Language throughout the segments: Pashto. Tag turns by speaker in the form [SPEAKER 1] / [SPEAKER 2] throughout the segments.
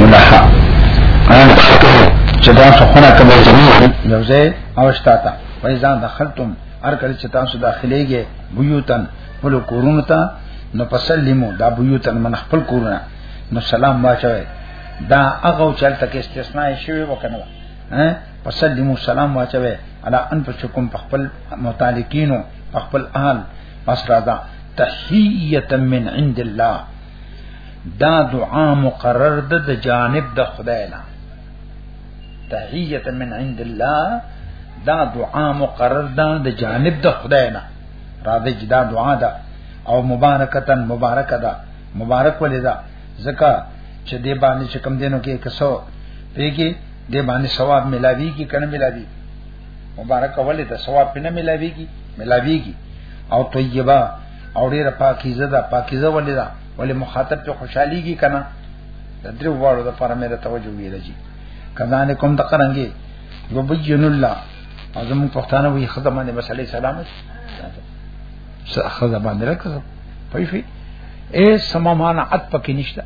[SPEAKER 1] منحا انا چې دا خونه کومه زمينه یو ځای او شتاتا وای ځان دخلتم هر کله چې تاسو داخليږئ بيوتن خپل کورونو ته نو پسلمو دا بيوتن من خپل کورونه نو سلام واچوي دا هغه چلته کې استثناء شوی وکنه ها پسلمو سلام واچوي الا ان پچکم خپل متعلقینو خپل اهل بس راځه تحیه من عند الله دا دعا مقرر ده د جانب د خدای نه تحیه من عند الله دا دعا مقرر ده د جانب د خدای نه راځي چې دا دعا ده او مبارکتن مبارک ده مبارک ولې ده ځکه چې دې باندې چې کم دینو کې کسو پیږي دې باندې ثواب ملاوي کې کنه ملاوي مبارک ولې د ثواب په نه ملاويږي ملاويږي او طیبه او ډیره پاکیزه ده پاکیزه ولې ده ولې مخاطب ته خوشحاليږي کنه د درو وړو د پر مې توجه ویل شي کزان کوم د قرانګي وبین الله اعظم پښتانه وی خدمت نبی صلی الله علیه وسلم خدمت باندې راکړه پېفي اے سممانعت پکې نشته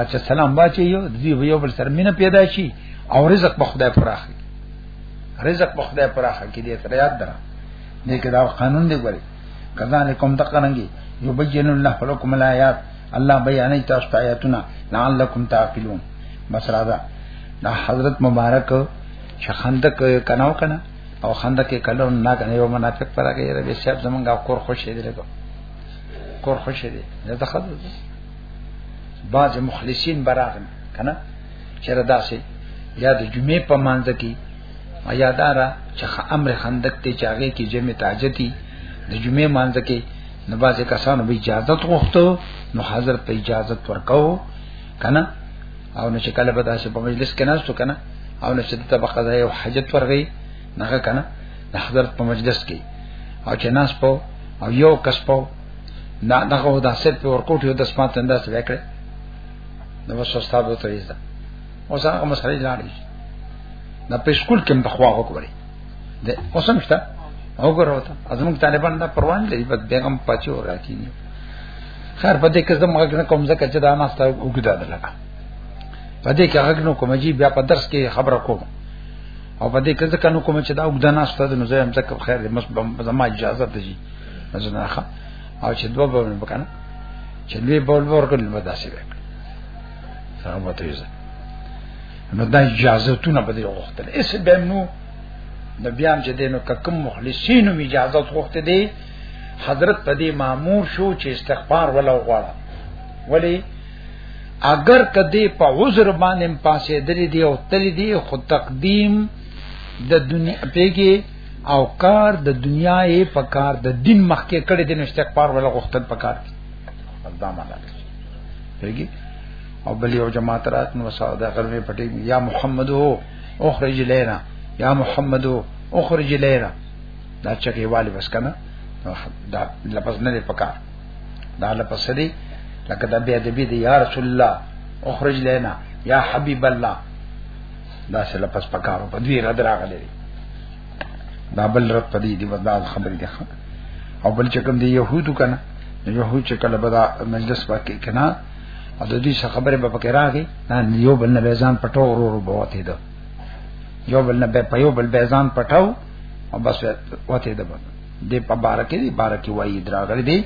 [SPEAKER 1] اچھا سلام واچي یو دی یو بل سره مینه پیدا شي او رزق په خدای پراخ رزق په خدای پراخ کې دې تر یاد درا دې کې دا قانون دی ګوري کذالکم تقرنګي یبین الله لكم الایات الله بیانې تاسو ته آیاتونه لعلکم تعقلون بس راځه دا حضرت مبارک شخندق کناو کنه او خندق کې کلو نه کنه یو منافق پر هغه یې به شپ زمونږه کور خوشې دی لګو کور خوشې دی دا خدای بعض مخلصین براغن کنه چیرې داسې یا د جمعې په مانځ کې یادارا چې امر خندق ته چاغې کې جمع تاجتی د جمعې مانځ کې نو بعض کسانو به اجازه غوښتو نو حضرت ته اجازه ورکاو کنه او نو چې کله به داسې په مجلس کې ناستو کنه او نو چې د طبقه ځای او حاجت ورغی نه کنه د حضرت په مجلس کې او چې ناس په او یو کس په دا دغه دا سپ په ورکوټ یو د سمات انداز وکړي نو وس استاد وته ایزه او څنګه کوم سره لاړی دا په سکول کې په خوا وکړي د اوسم شته او ګروته ازم طالبان دا پروان لري بس بیگم پچو راکی نه خیر په دې کې زموږ نه کوم ځکه چې دا نه ستاسو وګدا ده لګا په دې کې هغه نو کوم جی بیا په درس کې خبره کوم او په دې کې ځکه نو کوم چې دا وګدا نه ستاسو نو زه هم ځکه خیر دې مس زما اجازه ده جی ځناخه او چې دوه به مې وکنه چې دوی بول ورکړل نو داسې وکړ سره مو تیزه نو دا اجازه تونه به دې غوښتل اس به نو نبیان چې دینو ککم مخلصینو اجازه غوښته دي حضرت په دې مامور شو چې استغفار ولا وغواړه ولی اگر کدی په عذر باندې پاسې درې دی او تل دی خو تقدیم د دنیا پیګه او کار د دنیا یې په کار د دین مخکې کړي د استغفار ولا غوښتل په کار دي دا معنا ده او بل یو جماعت رات نو ساو دا غرمه پټي یا محمد هو اخرج لینا یا محمد هو اخرج لینا دا چکه والی بس کنه دا لفظ نه دی پکار دا لفظ دی لکه دا بیا د بی دی یا رسول الله اخرج لینا یا حبیب الله دا سره پس پکارو په دې رد راغلي دا بل رد په دې دی دا خبرې ده او بل چې کوم دی يهودو کنه يهود چې کله بدا مجلس پکې کنه او د دې څخه خبره به پکې راغی نه یو بل نه ځان پټو ورو ورو بوته ده یو بل نه په یو بل ځان پټاو او بس وته ده دې په بارکه دې بارکه وایي دراغلي دې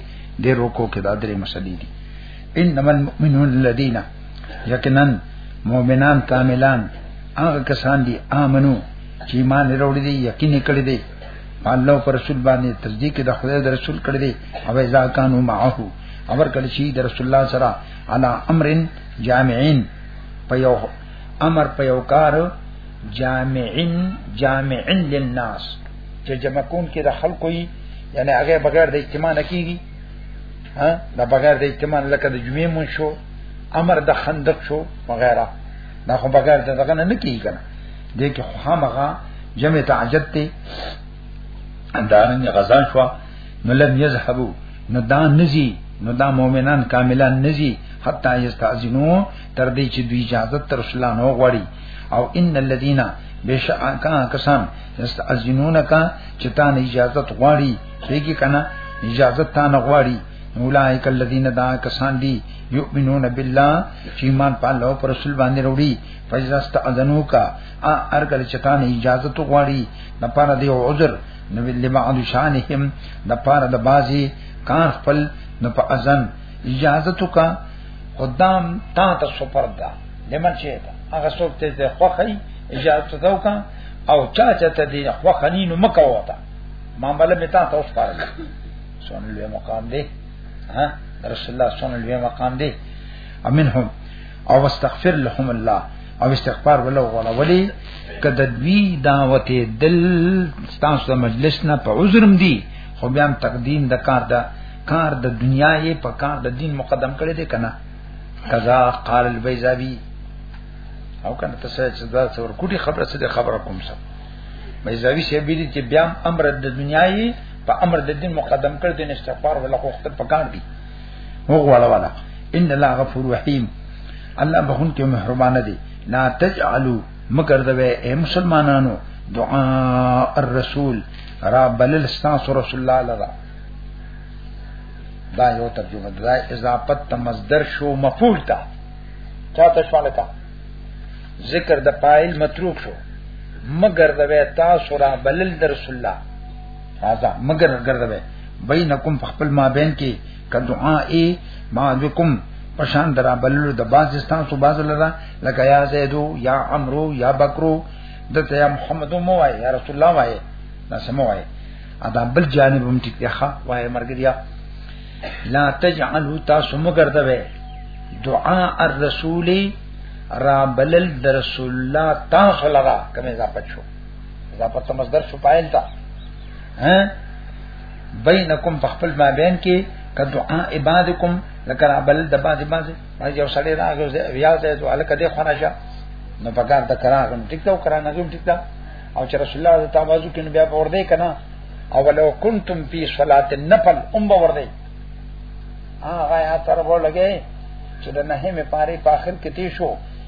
[SPEAKER 1] دې روکو کې دا درې مسلې دي انما المؤمنون الذين یقینا مؤمنان کاملان هغه کسان دي امنو چې ایمان وروړي دي یقین کړی دي الله پر رسول باندې تصدیق د خدای د رسول کړی دي او اذا کانوا معه اور کړي شي د رسول الله سره علی امر جامعین په یو امر په یو کار جامعین جامعین للناس چې جمع کون کې د خلکو یې یعنی هغه بغیر د اجتماع نه کیږي ها دا بغیر د اجتماع لکه د جمعې مون شو امر د خندق شو وغیرہ دا خو بغیر دغه نه کیږي کنه دې کې خامغه جمع تعجد ته اندارنګ غزا شو نو لم يذهبوا نو دا نزي نو دا مؤمنان کاملان نزي حتا یستاذنو تر دې چې دوی اجازه تر رسول الله نو غواړي او ان الذين بشکا کسان یستاذنون کا چې تا نه اجازه غواړي پیګه کنه اجازه تا نه غواړي اولائک الذین دا کسان دی یؤمنون بالله چې ایمان په الله او پر رسول باندې وروړي فجرست اذنو کا ار کله چې تانه اجازه تو غواړي د پاره دی عذر نو لبعض شانهم د پاره د بازي کار خپل نو په اذن اجازه تو کا قدام تا ته سپر دا لمن چې دا هغه څوک ته خوخی اجازه تو کا او چا چا ته دی خوخنی نو مکو وتا معاملې متا ته اوس پاره سون لوی مقام دی ها رسول الله سون لوی مقام دی امنهم او استغفر لهم الله او استغفار ولا ولا ولي کده دوی دعوت دل ستاسو د مجلس نه په عذرم دی خو بیا تقدیم د کار دا کار د دنیا یې په کار د دین مقدم کړی دی کنه کذا قال البیزاوی او کنه تاسو چې دا څور کوټي خبره څه خبره کوم څه بیزاوی شه بیلی چې بیا امر د دنیا یې په امر د دین مقدم کړ دین استغفار ولا وخت په کار دی هو ولا ولا ان الله غفور رحیم الله بهون کې مهربان دی لا تجعلوا مگر دوی اے مسلمانانو دعا الرسول را بل استاس رسول الله لرا دا یو ترجمه ده اضافت ته مصدر شو مفعول تا چاته شواله تا ذکر د فاعل متروک شو مگر د ویتا سورا بلل در رسول الله هاذا مگر ګرځوي بینکم خپل ما بین کې کدعاء ما بكم پشان درا بللو د باز استان سو باز لرا لکه یا زیدو یا عمرو یا بکرو دته یا محمد مو وای یا رسول الله وای دا سمو وای ادا بل جانب هم ټیک دی ښا وای مرګ دی لا تجعلوا تاسو مګردوي دعاء الرسول را بلل در رسول الله تاسو لرا کمه ځا پچو دا په مصدر شو پایل تا ها بینکم تخپل ما بین کې کدعاء عبادکم لکه بل د باز باز ما یو سړی راغی بیا ته ته الکه دې خونه شه نو پکار د کراغم ټیک دا کرانه غم ټیک دا او چې رسول الله د تاوازو کې بیا ور دی کنه او لو کنتم فی صلات النفل ام ور دی هغه یا تر وو لګي چې د نهمه پاره په اخر کې تي شو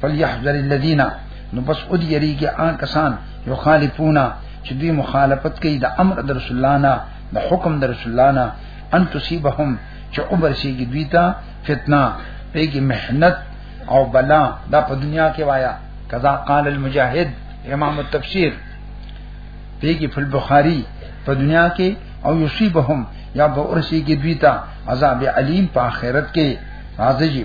[SPEAKER 1] فلیحذر الذین نو بس او دی یریږي آن کسان یو خالفونا چې دوی مخالفت کوي د امر د رسول الله نه د حکم د رسول الله نه ان تصيبهم چې عمر شي دوی ته فتنه پیږي محنت او بلا دا په دنیا کې وایا کذا قال المجاهد امام التفسیر پیږي فل بخاری په دنیا کې او یصيبهم یا به ورسیږي دوی ته عذاب علیم په آخرت کې راځي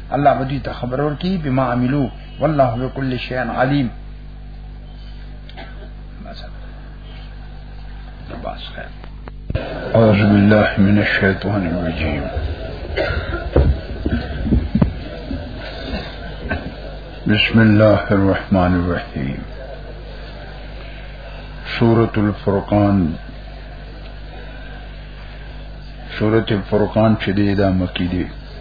[SPEAKER 1] الله بدی ته خبر ورکی بما عملو والله بكل شيء عليم
[SPEAKER 2] أعوذ بالله من الشيطان الرجيم بسم الله الرحمن الرحيم سورة الفرقان سورة الفرقان چې دا مکی دی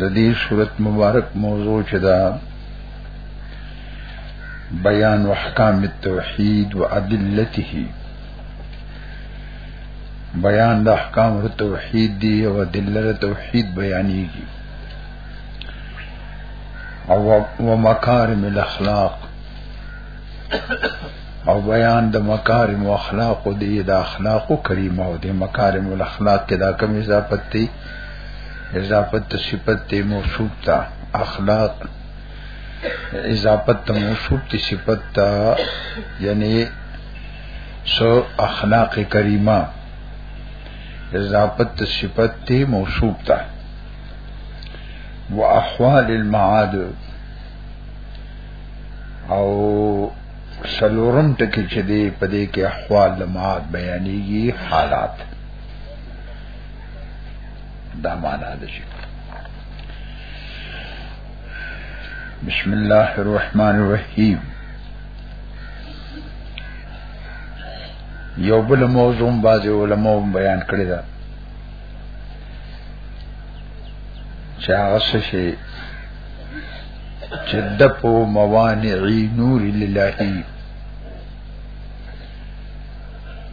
[SPEAKER 2] د دې صورت مبارک موضوع چې دا بیان احکام التوحید و ادلته بیان د احکام التوحید دی او ادله توحید بیانېږي او و مکارم الاخلاق او بیان د مکارم او اخلاق دی د اخلاق کریمه او د مکارم الاخلاق کې دا کوم اضافت دی اضافت صفت ته موصوف تا اخلاق اضافت ته موصوف ته صفت تا یعنی سو اخلاق کریمه اضافت صفت ته موصوف تا واحوال المعاد او سلورم ټکی چې دی په دې کې احوال د معاد بیانېږي حالات دا معنا ده چې بسم الله الرحمن الرحیم یو بل موضوع باز علماء بیان کړی دا چې هغه څه شي چې د په موانعي نور لله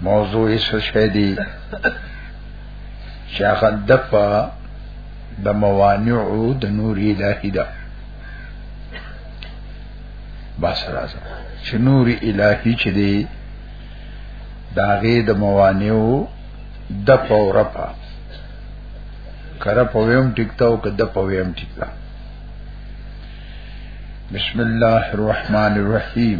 [SPEAKER 2] موضوع یې څه شی دی چې هغه دپا د موانع د نور الهی ده بس راځه چې نور الهی چې دی داغه د موانع د پورپا کرا پویم ټیکتا او کده پویم ټیکتا بسم الله الرحمن الرحیم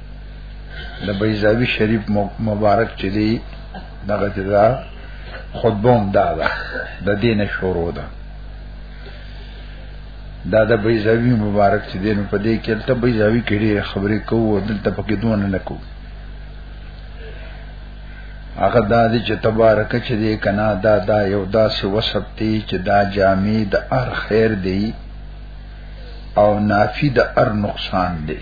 [SPEAKER 2] د بیزاوی شریف مبارک چې دی دغه چې دا خطبه هم دا ده د دین شروع ده دا د بیزاوی مبارک چې دین په دې کې ته بیزاوی کې خبرې کوو دلته پکې دوه نه نکو هغه دا دي چې تبارک چې دې کنا دا دا یو داسې وسب دی چې دا جامع د ار خیر دی او نافی د ار نقصان دی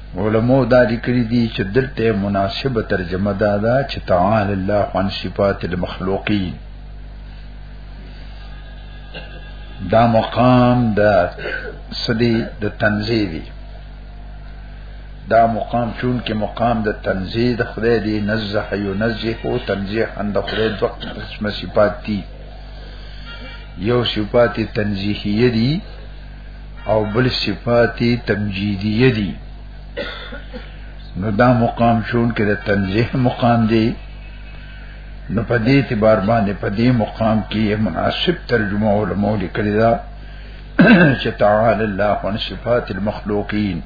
[SPEAKER 2] علماء دا لیکلي دي چې دلته مناسبه ترجمه دا ده چې تعالی الله عن صفات المخلوقین دا مقام د سدي د تنزیه دی دا مقام چون کې مقام د تنزیه د خدای دی نزه ينزه او تنزیه اند خدای د وخت قسمه صفات دي یو صفات تنزیهیه دي او بل صفات تمجیدیه دي نو دا مقام شون کې د تنزیه مقام دی نو په دې اعتبار باندې په دې مقام کې مناسب ترجمه علماء لیکلي دا چې تعالی الله عن صفات المخلوقین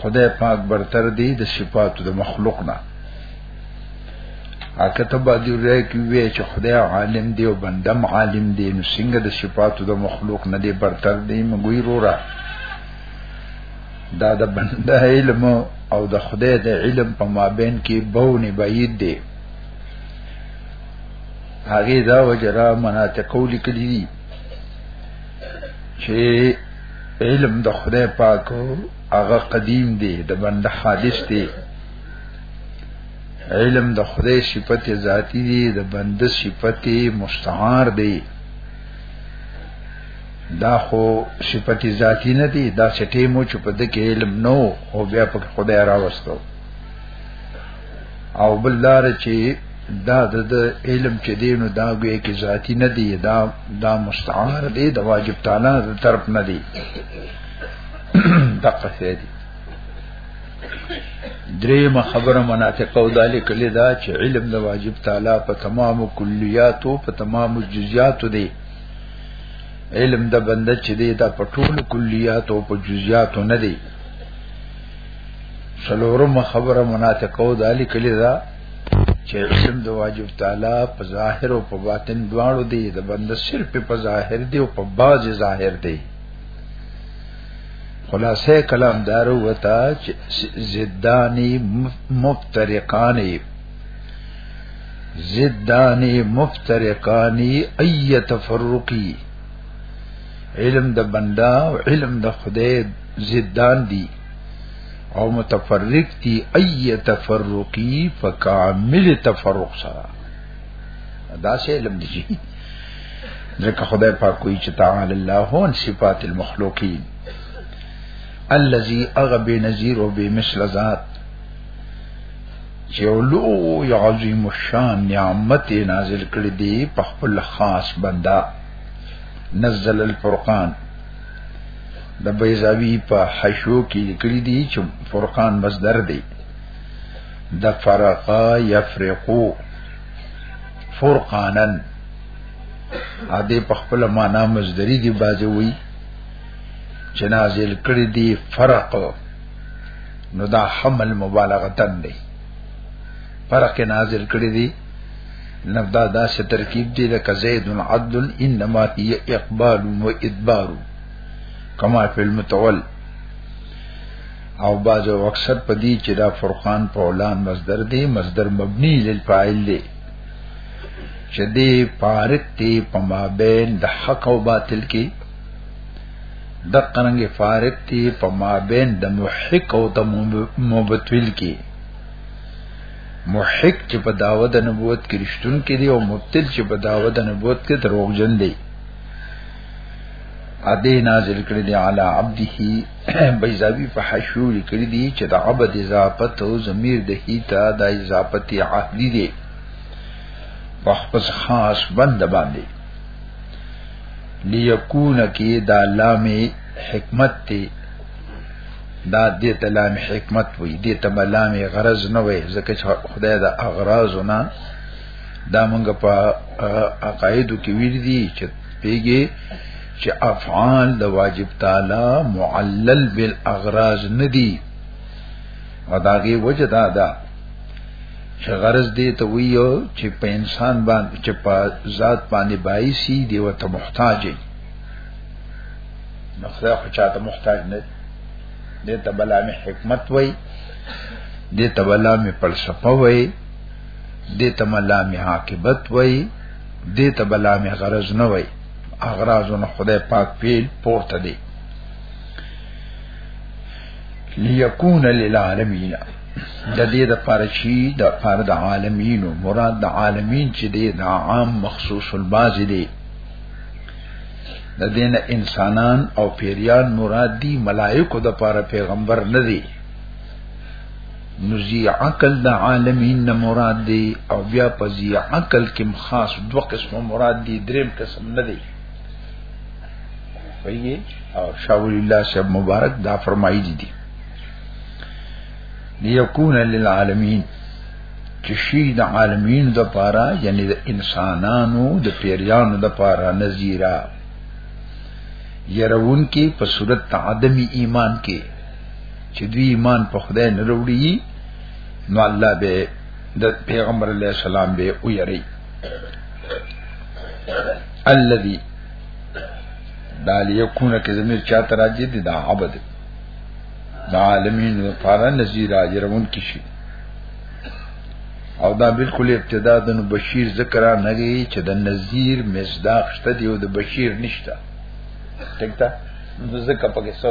[SPEAKER 2] خدای پاک برتر دی د صفات د مخلوق نه اکه ته به دی رای کی وی چې خدای عالم دی او بندم عالم دی نو څنګه د صفاتو د مخلوق نه دی برتر دی مګوی رورا دا د بنده علم او د خدای د علم په مابین کې بونه بعید دی هغه دا وجرا مناطق لیکلی دي چې علم د خدای پاک هغه قدیم دی د بنده حادث دی علم د خدای صفت ذاتی دی د بنده صفت مستعار دی دا خو صفت ذاتی نه دی دا سټی مو چې په دکې علم نو او بیا په خدای راوستو او بل لار چې دا د علم چې دینو دا ګوې کې ذاتی نه دی دا دا مستعار دی د واجب تعالی تر طرف نه دی دقه دی دریم خبره مناطق او دالی کلی دا چې علم د واجب تعالی په تمام کلیاتو په تمام جزئیاتو دی علم د بنده چې دی دا په ټول کلیاتو په جزئیاتو نه دی سلورم خبره مناطق او دالی کلی دا چې علم د واجب تعالی په ظاهر او په باطن دواړو دی د بنده صرف په ظاهر دی او په باز ظاهر دی خلاصه کلام دارو وتا چې زدانی مفترقانی زدانی مفترقانی ای تفرقی علم د بندا او علم د خدای زدان دی او متفرق دی ای تفرقی فکامل تفرق سره دا سه علم دی ځکه خدای پاک کوئی چې تعالی الله هو ان صفات المخلوقین الذي اغب نذیر او به مثل ذات چې لو عظیم الشان نعمت نازل کړی دی په خپل خاص بندا نزل الفرقان د بیزاوی په حشو کې لیکلی دی چې فرقان مصدر دی د فرقا یفرقو فرقانن ا دې په خپل معنا مصدری دی بازه وی چې نازل کړی دی فرق نو دا حمل مبالغه تن دی فرق نازل کړی دی نبدا دا سے ترکیب دی لکه زید عدل انما هی اقبال و ادبار کما فی المتول او باز او اکثر پدی چې دا فرقان په اولان مصدر دی مصدر مبنی للفاعل دی چې دی فارق دی په مابین د حق او باطل کې د قرنګ فارق دی په مابین د محق او د مبتول کې محق چې په داوود نبوت کې رښتون کې دی او مبتل چې په داوود نبوت کې دروغجن دی ا دې نازل کړی دی علی عبده بیزاوی په حشو لیکلی دی چې د عبد اضافت او ضمیر د هیتا د اضافت عهدی دی په خپل خاص بند باندې ليكون کې دا لام حکمت ته دا دې ته لام حکمت وي دې ته لام غرض نه وي ځکه چې خدای دا اغراض نه دا مونږ په عقایدو کې ویل دي چې پیګه چې افعال د واجب تعالی معلل بالاغراض ندي او داغه وجه دا ده چې غرض دې ته ویو چې په انسان باندې چې په ذات باندې بایسي دی وته محتاج دی نو خدای خو چاته محتاج نه دې ته بلا می حکمت وای دې ته بلا می فلسفه وای دې ته بلا می عاقبت وای دې ته بلا می غرض نه وای اغرازونه خدای پاک پیل پورته دی ليكون للعالمین د دې د پاره چې د پاره د عالمین او مراد د عالمین چې دی د عام مخصوص الباز دی د دین انسانان او پیریان مراد دی ملائکه د پاره پیغمبر نه دی نزی عقل د عالمین نه مراد دی او بیا په زی عقل کې خاص دوه قسمه مراد دی دریم قسم نه دی ویږي او شاول الله شب مبارک دا فرمایي دي دي ليكون للعالمین چې شي د عالمین د پاره یعنی د انسانانو د پیریانو د پاره نذیرا يرون کې په صورت عدم ایمان کې چې دوی ایمان په خدای نه وروړي نو الله به د پیغمبر علی السلام به او یری الذي دال یکونه کې زمير چا تراجه دي دا عبد دا عالمین لپاره نذیر اجرون کې شي او دا بالکل ابتدا د بشیر ذکر نه دی چې د نذیر مصداق شته دی او د بشیر نشته ټیک ده ځکه پکې څه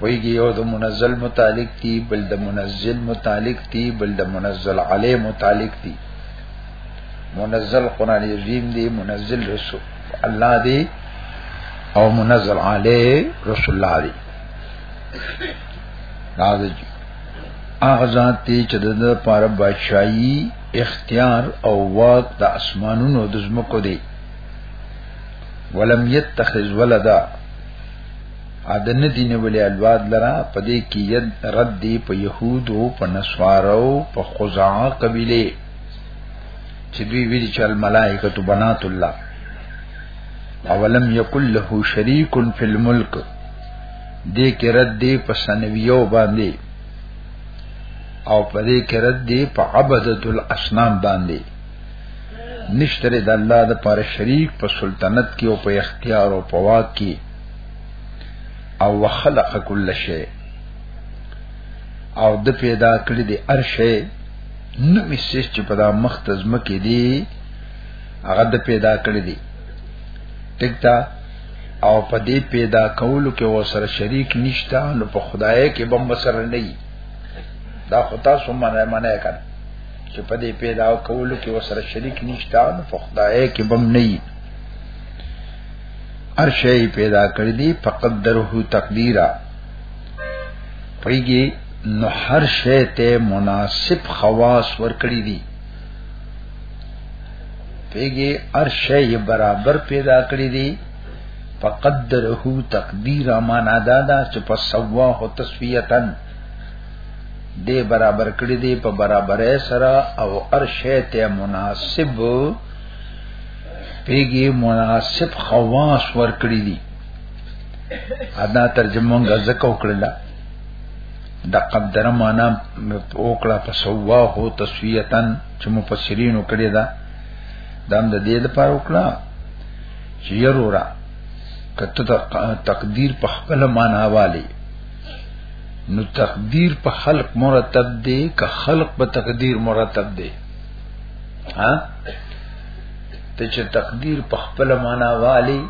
[SPEAKER 2] ویږي یو د منزل متعلق دی بل د منزل متعلق دی بل د منزل علی متعلق دی منزل قران عظیم دی منزل رسول الله دی او منزل علی رسول الله دی راځي هغه ذات دی چې د لپاره بادشاہي اختیار او واک د اسمانونو د زمکو دی ولم يتخذ ولدا ا د ندی نیولې الواد لرا پدې کې ید رد دی په يهودو په نسوارو په خزاعه قبيله چې دوی ویل چې الملائکه بنات الله اولم یکل له شریک فی الملک دې کې رد دی په سنویو باندې او پدې کې رد دی په عبادت الاصنام باندې نشتره د الله د پاره شریک په سلطنت کې او په اختیار او په واک کې او وخلق کل شی او د پیدا کړی دی ارشه نو میسیس چې په دا مختز مکه دی هغه د پیدا کړی دی ټکتا او په دې پیدا کولو کې و سره شریک نشتا نو په خدای کې بم سره نه دا خطا سمانه معنی کړه چې په دې پیدا کولو کې وسره شریک نشته نو په خدای کې بم نه وي هر شی پیدا کړی دی فقدره تقدیرا پېږي نو هر شی ته مناسب خواص ورکړي دي پېږي هر شی برابر پیدا کړی دی فقدره تقدیرا معنا دا ده چې په سوا هو تسویتن دې برابر کړی دی په برابرې سره او ارشه ته مناسب پیګي مناسب خواص ور کړی دی ادا ترجمه غزکه وکړه د قدر معنا وکړه په سواه تسویتن چې مفسرین وکړي دا دام د دې لپاره وکړه چې يرورا کته تقدیر په خپل معنا والی نو تقدیر په خلق مرتب دی که خلق په تقدیر مرتب دی ها ته چې تقدیر په خپل معنا والی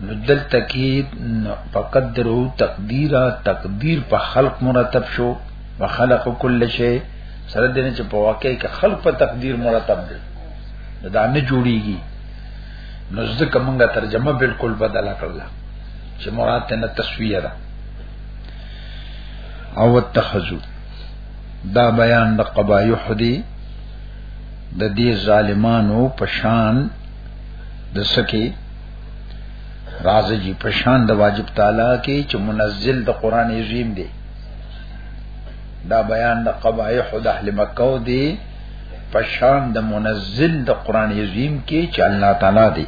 [SPEAKER 2] نو دل تکید فقدرو تقدیرا تقدیر په خلق مرتب شو وخلق کل شی سره دې چې په واقع کې خلق په تقدیر مرتب دی دا نه جوړیږي نو ځکه موږ ترجمه بالکل بدله کړله چې مراد ته تسویه ده او اتخذو دا بیان د قبایح دی د دې ظالمانو پشان د سکه راز جی پشان د واجب تعالی کې چې منزل د قران عظیم دی دا بیان د قبایح د اهل مکه دی پشان د منزل د قران عظیم کې چې الله تعالی دی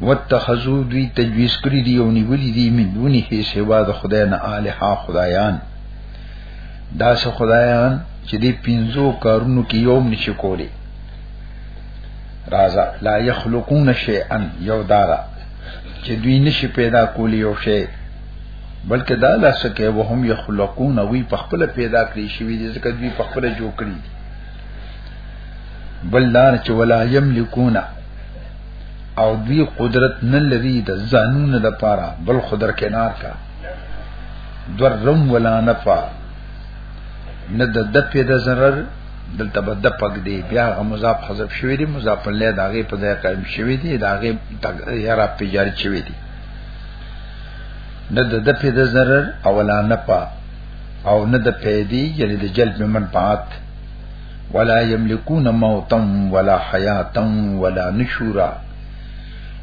[SPEAKER 2] واتخذو دوی تجویز کړی دی او نیولی دی من دونه هی سوا د خدای نه الها خدایان دا سه خدایان چې دی پینزو کارونو کې یوم نشي کولی رازا لا یخلقون شیئا یو دارا چې دوی نشي پیدا کولی یو شی بلکې دا لا سکه وهم یخلقون وی په خپل پیدا کړی شوی دي ځکه دوی په خپل جوړ کړی بل دار چې ولا یملکون او دوی قدرت نه لري د ځانونو د پاره بل خدر کنار کا درم ولا نفع نه د دپې د zarar دلته به د پک دی بیا غ مضاف حذف شوی دی مضاف له داغه په ځای قائم شوی دی داغه یارا په جاری شوی دی نه د د په د zarar او لا نه پا او نه د پیدي یعنی د جلب منفعت ولا یملکون موتا ولا حیاتا ولا نشورا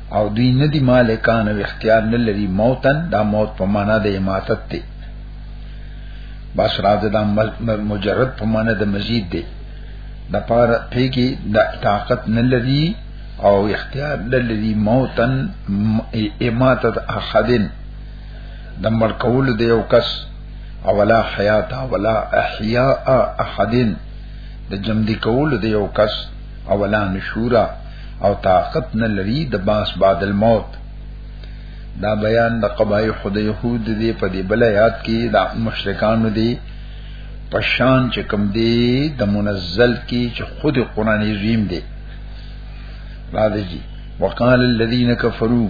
[SPEAKER 2] او دوی ندی مالکان او اختیار نه لري موتن دا موت په معنا د اماتت دی بس راځه دا مجرد په معنا د مزید دی د پاره پیګي د طاقت نه لري او اختیار نه لري موتن اماتت احدن د مړ کول دی یو کس اولا حیات اولا احیاء احدن د جمع دی کول د یو کس اولا نشورا او طاقت نه لري د باس بعد الموت دا بیان د قبای خود یهود دی په دی بل یاد کې د مشرکانو دی پشان چې کم دی د منزل کې چې خود قران عظیم دی راځي وقال الذين كفروا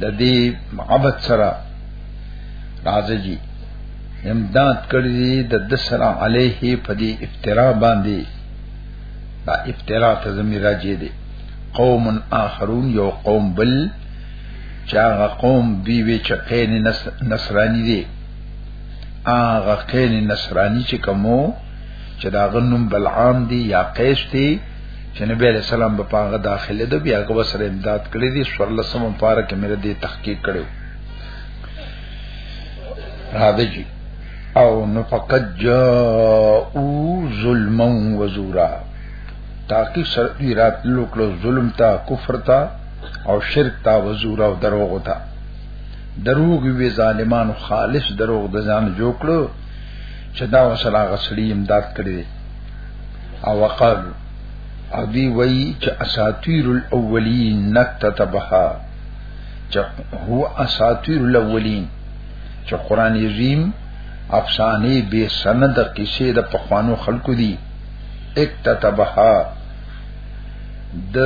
[SPEAKER 2] د دې عبادت سره راځي امداد کړی دی د دسرا علیه په دې افترا باندې دا افترا ته زمي راځي دی قوم آخرون یو قوم بل چاغه قوم دی وی چقین نصرانی دی آغا قین نصرانی چې کومو چې دا غنم بلعام دی یا قیس دی چې نبی علیہ السلام په پاغه داخله د بیا غو سره امداد کړی دی سور لسم پار کې مې دې تحقیق کړو راځي او نو فقط جاءو ظلما وزورا تاکي سر دی رات لوکلو ظلم تا کفر تا او شرک تا وزورا او دروغ تا دروغ وی ظالمان خالص دروغ د ځان جوړ کړو چې دا وسره غسړي امداد کړی او وقال او دی وی چې اساطیر الاولین نکتتبها چې هو اساطیر الاولین چې قران عظیم افسانه به سند قصې د پخوانو خلکو دی اکتتبها د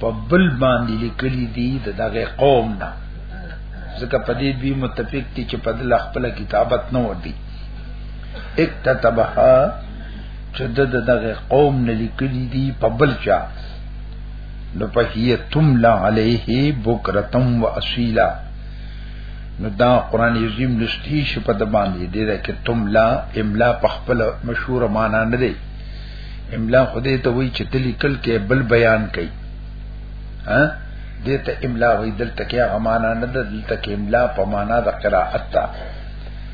[SPEAKER 2] پبل باندې لیکلي دي د دغه قوم نه ځکه په دې دوی متفق دي چې په دغه خپل کتابت نه وردی اکتتبها چې د دغه قوم نه لیکلي دي په بل چا نو په هي تملا عليه بکرتم واسيلا نو دا قران عظیم لستی شي په د باندې دی دا کې تملا املا په خپل مشهور معنا نه دی املا خدای ته وایي چې تلی کل کې بل بیان کوي ها دې ته املا وایي دلته کې غمانا نه ده دلته کې املا په معنا د قراءت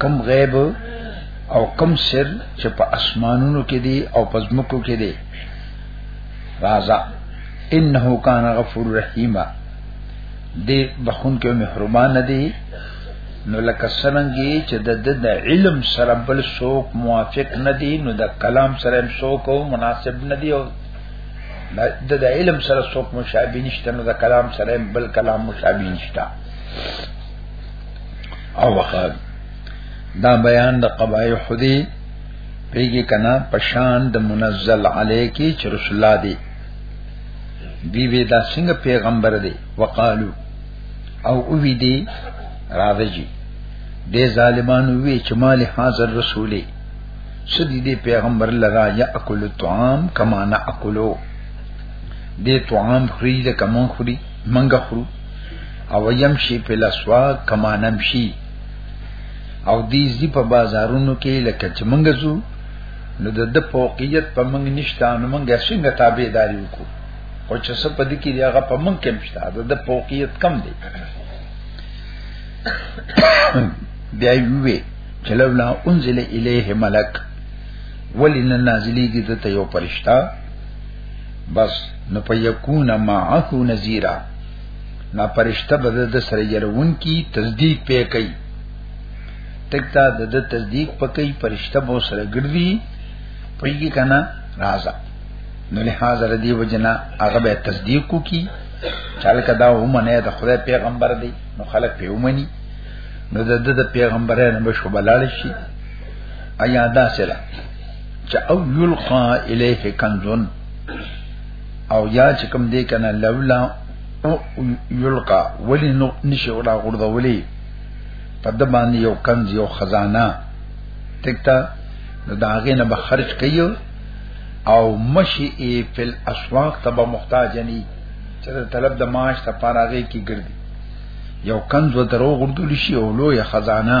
[SPEAKER 2] کم غیب او کم سر چې په اسمانونو کې دي او په زمکو کې دي رازا انه کان غفور رحیمه دی بخون کې مهربان دی نو لکه څنګه چې د د علم سره بل څوک موافق نه دی نو د کلام سره هم څوک مناسب نه دی او د د علم سره څوک مشابه نشته نو د کلام سره بل کلام مشابه نشته او وقال دا بیان د قبایح دی پیږي کنا پشان د منزل علی کی چې رسول الله دی بی بی دا څنګه پیغمبر دی وقالو او او وی دی راوجی دې ظالمانو وی چې مال حاضر رسولی سدی دې پیغمبر لرا یاکل الطعام کما ناکلو دې طعام خرید کما خرید منګه خرو او یم شي په لسوا کما نم شي او دې زی په بازارونو کې لکه چې منګه زو نو د د فوقیت په منګ نشته نو منګه څنګه تابعداري وکړو او چې څه په دې کې هغه په منګ کې نشته د فوقیت کم دی بیا وی چې لولا انزل الیه ملک ولنا نازلیږي د ته یو پرشتہ بس نو په یکون معه نذیرا نا پرشتہ به د سره يرون کی تصدیق پې کوي تکتا د د تصدیق پکې پرشتہ به سره ګرځي پېږي کنه رازا نو له حاضر دی وجنا هغه به تصدیق کو کی چاله کدا و منه د خدای پیغمبر دی نو خلک په ومني نو د د پیغمبرانو به شوبلال شي ایا دا سره چې او یلقا الیه کنزون او یا چې کوم دې کنه لولا او یلقا ولی نو نشي ولا غرض ولی په د باندې یو کنز یو خزانه تکتا نو دا هغه نه به خرج کيو او مشي ای فل اسواق تبا محتاج ني چې طلب د معاش ته پاراغه کی ګرځي یو کنز و درو غردول شي او لوی خزانه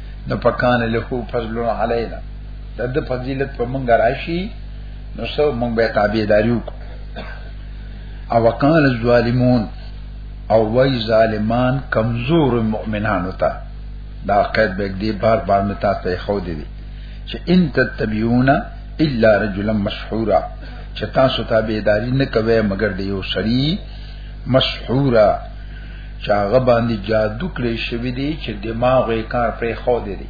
[SPEAKER 2] نو پکان له فضل علینا د د فضیلت په مونږ راشي نو سو مونږ به تابعداریو کو او وکال الظالمون او وای ظالمان کمزور مؤمنانو ته دا قید به دی بار بار متا ته خو دی چې ان تتبعون الا رجلا مشهورا چې تاسو تابعداري نه کوي مګر د یو سړي مشهورا چې هغه باندې جادو کړی شوی دی چې دماغ یې کار پرې خو دی دی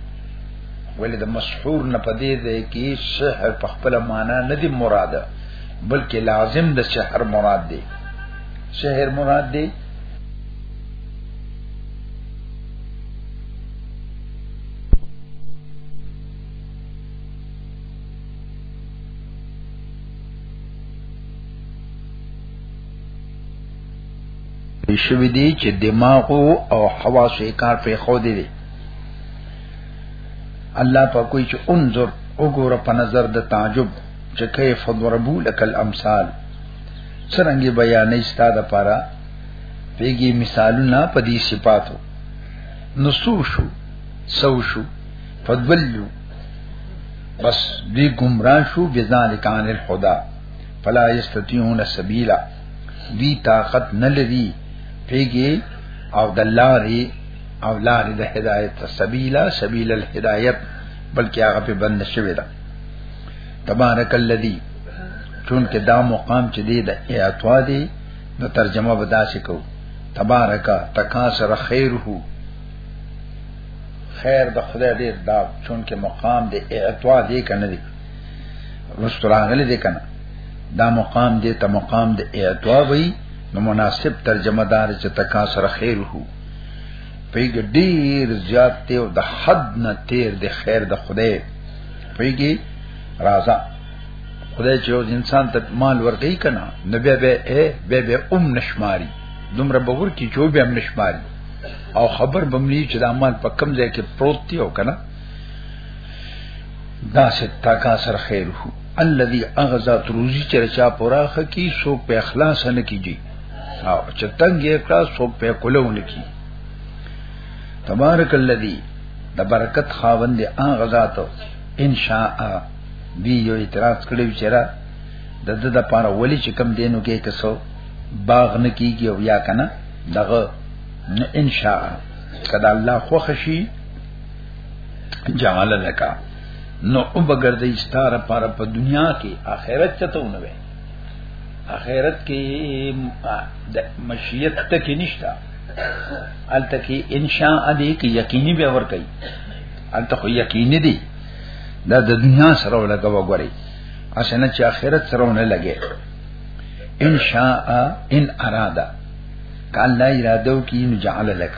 [SPEAKER 2] ولې د مسحور نه پدې دی کې سحر په خپل معنا نه دی مراد بلکې لازم د سحر مراد دی سحر مراد دی شوی دی چې دماغ او حواس یې کار په خو دی دی الله په کوئی چې انظر وګوره په نظر د تعجب چې کیف ضربو لکل امثال څنګه بیانې ستاده پاره پیګي مثالونه په دې صفاتو نسو شو سو شو فدولو بس دی گمراه شو بذالک عن الهدى فلا یستطيعون سبیلا دوی طاقت نه لري پیګي او د لارې او لارې د هدایت سبیلا سبیل الهدایت بلکې هغه په بند شوی دا تبارک الذی چون کې دا مقام چې دی د ایاتوا دی نو ترجمه ودا شي کو تبارک تکاسر خیره خیر د خدای دې دا چون کې مقام دی ایاتوا دی کنه دی رستراغلی دی کنه دا مقام دی ته مقام د اعتوا وی نو مناسب ترجمه دار چې تکا سره خیر هو پیګ ډیر زیات ته او د حد نه تیر د خیر د خدای پیګي رازا خدای چې انسان ته مال ورګی کنه نبی به اے به به ام نشماری دومره بغور کی جو به ام نشماری او خبر بملی چې د امان په کم ځای کې پروت دی او کنه دا ستا کا سر خیر هو الذي اغذات روزي چرچا پوراخه کی سو په اخلاص نه کیږي او چتنګ یې کړه سو په کولونه کی تبارک الذي د برکت خاوند اغذات ان شاء دی یو اعتراض کړی چې را د د د پاره ولی چې کم دینو کې کسو باغ نه کیږي او یا کنه دغه ان شاء کدا الله خوښ شي جعل لك نو او بغیر د استار لپاره په دنیا کې آخرت چته ونه وي آخرت کې د مشیت تک نشتا الته کې ان شاء الله کې یقیني به ور کوي الته خو یقیني دي دا د دنیا سره ولګه وګوري اسنه چې آخرت سره ونه لګي ان شاء ان اراده کله اراده وکي نو جعل لك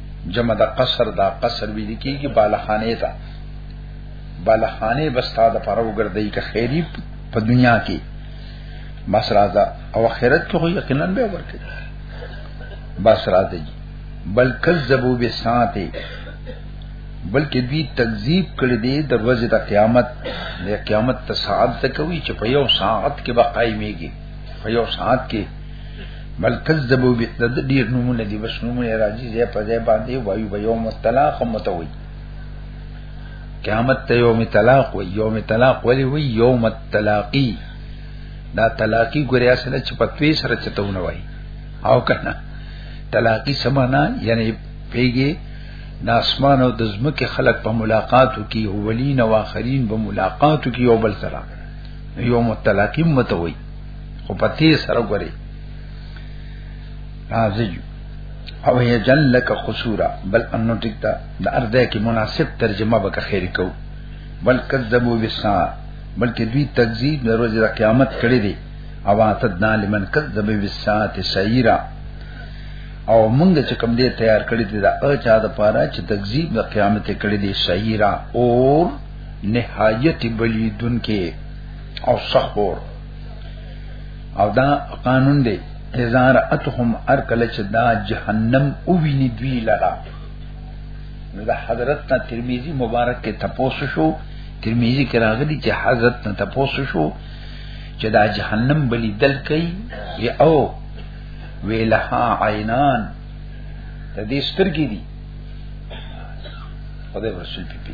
[SPEAKER 2] جمع د قصر دا قصر ویل کیږي بالخانه ته بالخانه بستا د پر وګرځي که خیری په دنیا کې بس راځه او آخرت کې خو یقینا به ورکړي بس راځي بل کذبوا بالساعه بلکې دوی تکذیب کړی دی د ورځې د قیامت د قیامت ته ساعت ته کوي چې په یو ساعت کې به قائميږي په یو ساعت کې بل کذبوا بتد ډیر نمونه دي بس نمونه راځي زه په ځای باندې وایو به یوم الطلاق متوي قیامت ته یوم طلاق وي یوم طلاق ولی وي یوم الطلاقی دا طلاقی ګوریا سره چې په توی سره چتونه وای او کنه طلاقی سمانا یعنی پیګي د اسمان او د زمکه خلق په ملاقاتو کې اولین او اخرین په ملاقاتو کې یو بل سره یو متلاقی متوي خو په تې سره غوري راځي او هي جلک قصورا بل انو ټیک دا د ارزه کې مناسب ترجمه به خیر کو بل کذبوا بالسا بلکې دوی تکذیب د ورځې د قیامت کړی دی او اتدنا لمن کذب بالساعه سیرا او مونږ چې کوم دې تیار کړی دی دا اچا د پاره چې تکذیب د قیامت کړی دی سیرا اور نهایت بلیدون کې او صخور او دا قانون دی هزار اتهم ار کله چې دا جهنم او ویني دوی لرا نو دا حضرت نا ترمذی مبارک کې تپوس شو ترمذی کې راغلی چې حضرت نا تپوس شو چې دا جهنم بلی دل کوي یا او ویلها عینان د دې سترګې دي خدای رسول پی پی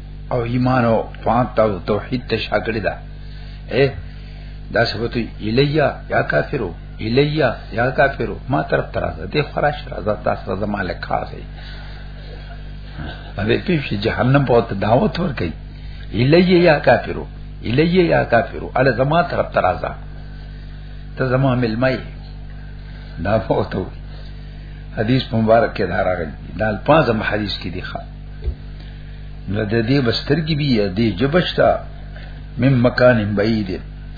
[SPEAKER 2] او ایمان او طاعت او توحید ته شاګړی ده اے دا ثبوت الیا یا کافرو الیا یا کافرو ما طرف ترازه دې خراش راځه تاسو راځه مالک کار دی هغه پیښ جهنم په دعوت ور کوي الیا یا کافرو الیا یا کافرو ال زما طرف ترازه ته زما ملمای دا فوتو حدیث مبارک کې دا راغلی دا پنځم حدیث کې دی ښا نو د دې بسترګي بي دې جبشتا من مکان بعید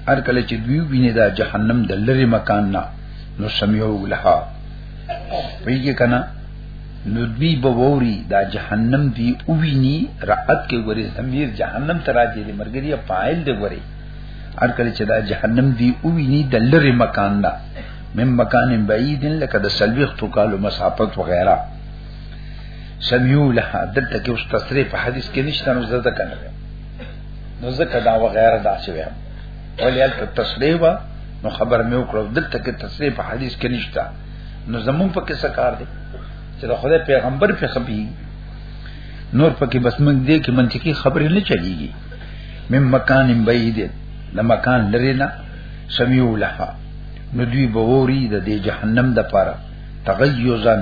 [SPEAKER 2] هر کله چې دوی ویني دا جهنم د لری مکان نه نو سميو لها پیږي کنه نو دوی به ووري دا جهنم دی او ویني رات کې وري زمير جهنم ته راځي د مرګري فاعل دی وري هر کله چې دا جهنم دی او ویني د لری مکان نه من مکان بعید لکه د سلوخ تو کالو مسافت وغیرہ سميو له دلته کې اوس تصریح په حدیث کې نشته نو زده کنه نو زکه دا وغیرہ دا څه ویم ولې البته تصریح وا نو خبر مې وکړو دلته کې تصریح په حدیث کې نشته نو زمون په کې څه کار دی چې د خدای پیغمبر په خبري نور پکې بس موږ دې کې منطقي خبرې نه چلیږي مم مکان بعید د مکان لري نه سميو لها نو دوی بووري د جهنم د پاره تغیزن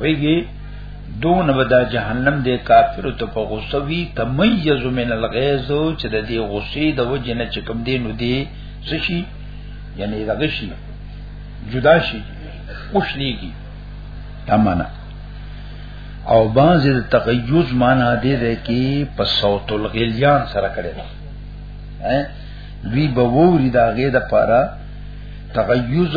[SPEAKER 2] ویږي دون ودا جهنم دې کافر ته په غوسه وی تمیز من الغیظ چې د دې غصې د وجه نه چې کوم دین ودی سشي یعنی دغه شي جدا شي خوشنيږي تمنا او بعض د تغیظ معنا دې ده کې په صوت الغلیان سره کړي ده وی بووري داغه د پاره تغیظ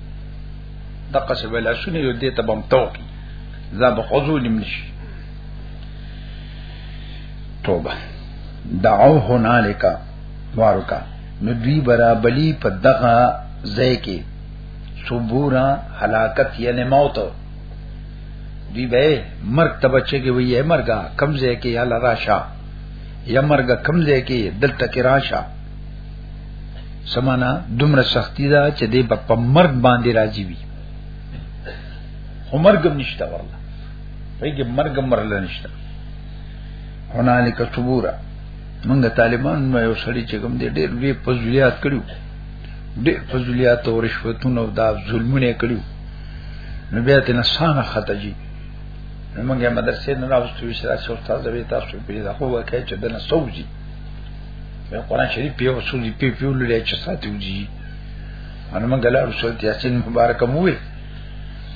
[SPEAKER 2] دغه څه ویلا شنو یو دې ته بم توقي ځا به خذو نیم نشي توبه دعو هنالک وارکا نو دوی برابلی په دغه ځای کې صبورا هلاکت یعنی موت دوی به مرګ ته بچي کې وي یې مرګه کم ځای کې یا لراشه یا مرګه کم ځای کې دلته کې راشه سمانا دومره سختی دا چې دې په مرګ باندې راځي وي خو مرګ هم نشته ورله پېږي مرګ هم ورله نشته هنالک صبورا منګه طالبان مې یو سړی چې کوم دې ډېر وی پزولیات کړیو ډېر پزولیات او رشوتونه او دا ظلمونه کړیو نو بیا ته نسان خطجی نو موږ مدرسې نه راوستو چې تاسو استاد به تاسو پیدا خو وکړي چې دنه سوځي بیا قرآن شریف په یو سوري په پیو لري چې ساتو دي ان موږ له رسول یاسین مبارک مو وي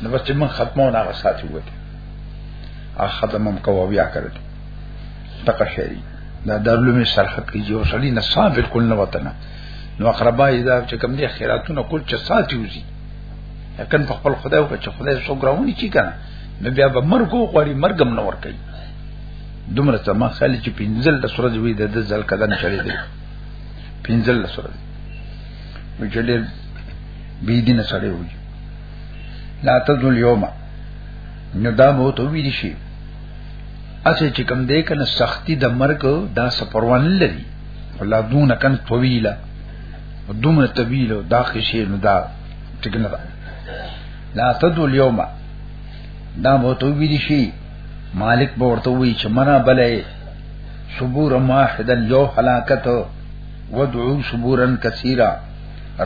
[SPEAKER 2] نو بس موږ ختمو نه ساتو وي ا ختمم کوو بیا کړل تکه شری دا دارلومې سرحد کې یو سړی نه صاف بالکل نه وطن نو اقربا اذا چې کوم دي خیراتونه کول چې ساتو دي لکن په خپل خدای او چې خدای سو ګراونی چی کنه نو بیا به مرګ غوړي مرګم نه ور کوي دومره ته ما خالي چې پنځل د سورج وي د ځل کدن چلی دی پنځل د سورج وي چې ډېر بي دینه سره وي لا تذل یوم نو دا مو ته وی شي اسه چې کم دې کنه سختی د مرګ دا سپروان لري ولا دون کن طویلا دومره طویل دا خشي نو دا ټکنه لا تذل یوم دا مو ته وی شي مالک به ورته وی چې منا بلې صبور واحدن یو هلاکت ودعو صبورن کثیرا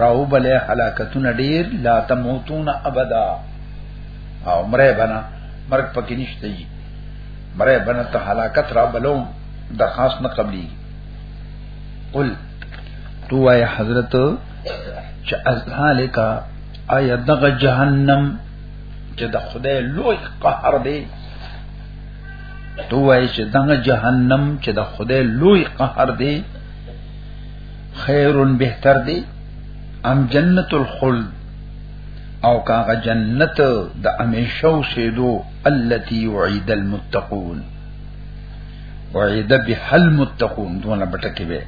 [SPEAKER 2] راو بلې هلاکتون ډیر لا تموتون ابدا او مړې بنا مرګ پکې نشته یي مړې بنا ته هلاکت را بلوم د خاص نه قبلي قل تو اے حضرت چې ازالک آیا دغه جهنم چې د خدای لوی قهر دی تو وای چې دغه جهنم چې د خدای لوی قهر دی خیرون بهتر دی ام جنت الخلد او کاغه جنت د امیشو سیدو التي وعید المتقون وعید بها المتقون دونه بټکه به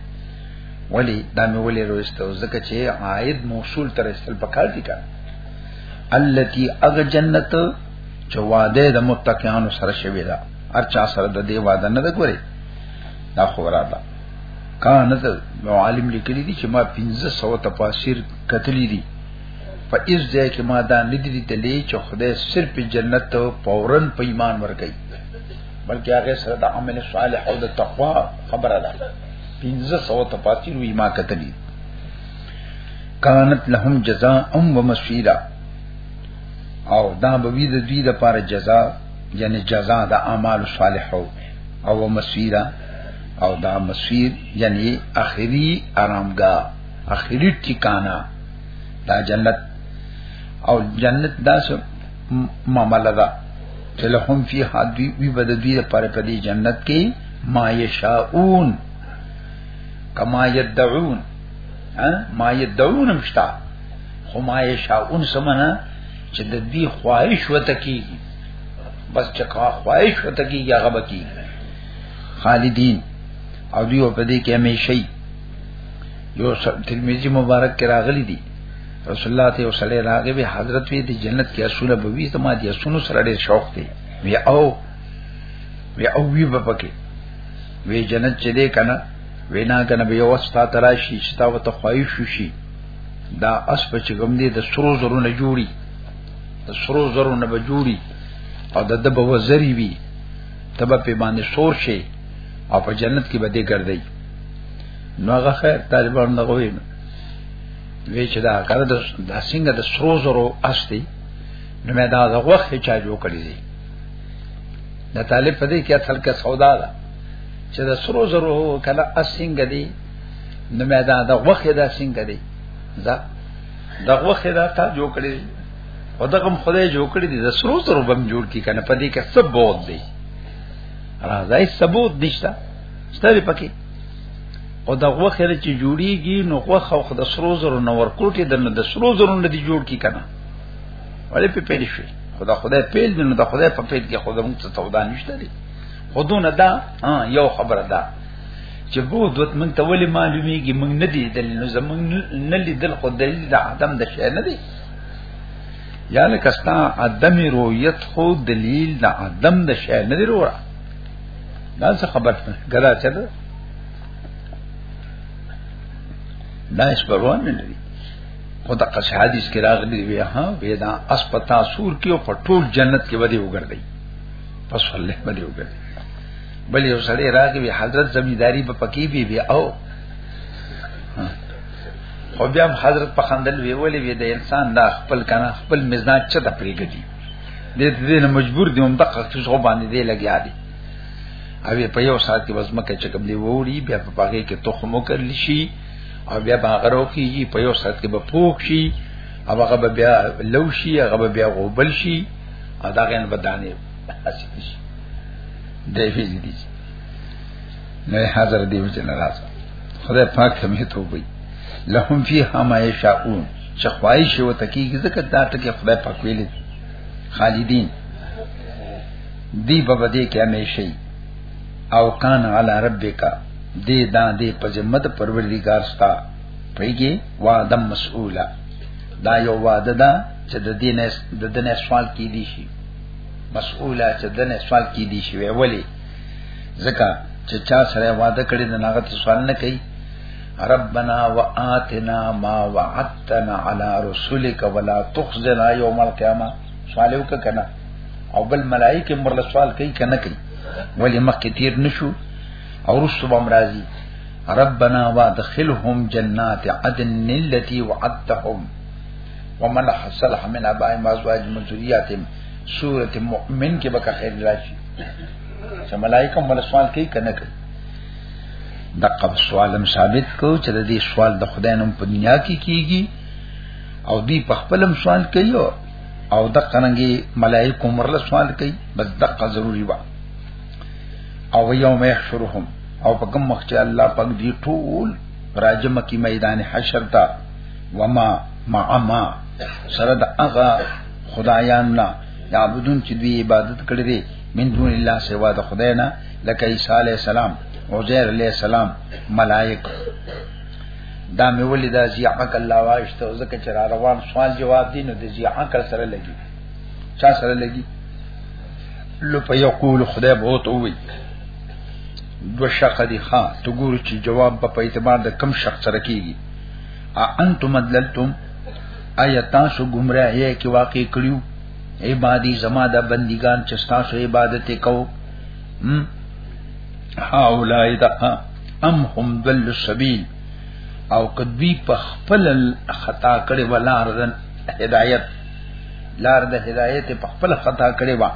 [SPEAKER 2] ولی دا مې ولې رويستو ځکه چې عائد موصول تر استل پکار دي کا التي اغ جنت چواده د متقینو سره شوی دا ارچا سره د دی وعده نه ده ګوري دا خبره ده کان ته عالم لیکلی دي چې ما 1500 تفاسیر کتلی دي په ایز ځای کې ما دا ندی لیدلې چې خدای صرف جنت ته فورن په ایمان ورګي بلکې هغه سره د عمل صالح او د تقوا خبره ده 1500 تفاسیر وی ما کتلی کانت لهم جزاء ام ومسیرا او دا به وی د دوی د پاره جزاء یعنی جزاء د اعمال صالحو او مسیرا او دا مسیر یعنی اخری آرامگاه اخری ټیکانا دا جنت او جنت دا سو معاملہ دا چې لهم فی حدی وی بد دوی د پاره په دې جنت کې ما یشاؤون کما یدعون ها ما یدعون مشتا خو ما یشاؤن سمنا چې د دې خواهش وته کیږي بس چې خواهش وته کیږي هغه بکی خالدین او دی په دې کې همیشه یو ترمذی مبارک کې راغلی دی رسول الله ته وسلې راغې به حضرت وی د جنت کې اصول به وی ته ما دي اصول سره ډېر شوق دی وی او وی او وی په پکې وی جنت چې دې کنه وینا کنه به وستا تراشی چې تا وته خواهش شي دا اسب چې کوم دی د سرو زرو نه جوړي د سرو زرو نه به جوړي او د دبه وزري وي تبه په باندې سور شي او په جنت کې به دې ګرځي نو هغه خیر طالبان نه غوي وی چې دا کار د داسینګ د سرو زرو استی نو مې دا د غوخه چا جوړ کړی دی دا طالب په دې کې اصل کې سودا ده
[SPEAKER 1] چې د سرو زرو کله اسنګ دي نو مې دا د وخت دا اسنګ دي دا د وخت دا تا جوړ کړی او دغه خدای جوړ کړی دي د سرو زرو بم جوړ کی کنه په دې کې سب بوت دي راځي ثبوت نشته ستاره پکې او دا وخت چې جوړیږي نو وخت خو د سرو زرو نور کوټي د سرو زرو نه دي جوړ کی کنه ولې په پیل شي خدا خدای پیل دی نو د خدای په پیل کې خدای موږ ته تودا نشته دی خودونه دا یو خبره ده چې بو دوت موږ ته ولې معلومیږي موږ نه دی دل نو زموږ نه لیدل خو دلیل د عدم د شی نه دی یا لکه ستا عدم رؤیت خو دلیل د عدم د شی نه دی وروړه دا څه خبر نه ګدا چل دا اس پروان نه لري خو د قص حدیث کې راغلی وی ها ودا اسپتا سور کې او په ټول جنت کې ودی وګرځي پس الله ودی وګرځي بل یو سړی راغی وی حضرت زمیداری په پکی بی بی او خو بیا حضرت په خندل وی ولې وی د انسان دا خپل کنه خپل مزاج چا د پریګدي د دې نه مجبور دی هم دغه څه خو باندې دی لګیا دی او په یو ساعت کې وزمکه چې کوم دی ووري بیا په پاګه کې تخمو کړل شي او بیا به هغه روخیږي په یو سات کې به پوک شي او هغه به بیا لو شي هغه به بیا غوبل شي او دا غین بدانې حاصل شي دې فیز دي نه حاضر دی چې ناراض خدای پاک همې ته وي لهم فیها ما یشاءون چې خواهش و تکیږي ځکه دا ټکی خدای پاک ویلي خالدین دی په دې کې همیشه او کان علی ربک دې دا دې په ذمه د پروردګار ستا پیږي وعده مسؤولا دا یو وعده ده چې د دین د دین سوال کې دي شي مسؤولا چې د دین سوال کې دي شي ویلي ځکه چې چا سره وعده کړی د ناغت سوال نه کوي ربنا وآتنا ما وعدتنا على رسلك ولا تخزنا يوم القيامه سوال وکړه کنه او بل ملائکه مرله سوال کوي کنه کوي ولی مخکې تیر نشو او رسو بم راضی ربنا وادخلهم جنات عدن التي وعدتهم ومن حصل من ابائهم وازواجهم وذرياتهم سورة مؤمن کې بکا خیر راشي چې ملائکه مل سوال کوي کنه کوي د قب سوالم ثابت کو چې د دې سوال د خدای نوم په دنیا کې کیږي او دی په خپلم سوال کوي او د قننګي ملائکه مرله سوال کوي بس دقه ضروری وه او یوم یحشرهم او په کوم مخ چې الله پاک دی ټول راجم کی میدان حشر تا وما مع ما سره د هغه خدایان نه یعبدون چې دوی عبادت کړی دی من دون الله سوا د خدای نه لکه عیسی علی السلام عزیر علی السلام ملائک دا مې ولې دا زی عقل لا واشته او زکه چې را روان سوال جواب دین او د زی عقل سره لګي چا سره لګي لو په یقول خدای به تو وی دو شق دی ها تو ګور چې جواب په اعتبار د کم شق سره کیږي ا انتم مدللتم آیا تاسو گمراه یې کې واقع کړیو عبادی زما د بندگان چې تاسو عبادت کو هم هاولای دا ام هم دل السبیل او کدوی په خپل خطا کړي ولار هدایت لار د هدایت په خپل خطا کړي وا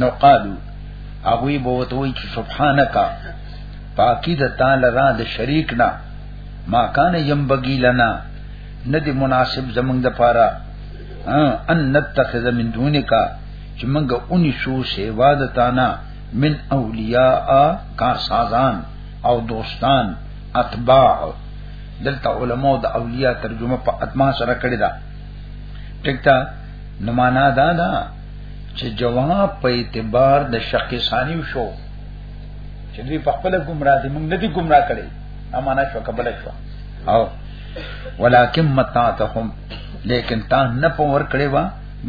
[SPEAKER 1] نو قالو هغه به وته وی چې سبحانك پاکی د تعالی را د شریک نه ما کان یم بغی لنا ندی مناسب زمنګ د پاره ان نتخذ من دونک چې موږ اونې شو سیوا د تانا من اولیاء کا سازان او دوستان اتباع دلته علماء د اولیاء ترجمه په اتما سره کړی دا ټکتا نو معنا دا ده چې جواب په اعتبار د شق ثانی شو چې دوی په خپل گمراه دي موږ نه دي گمراه کړي امانه شو قبل شو او ولکن متاتهم لیکن تا نه پور کړي وا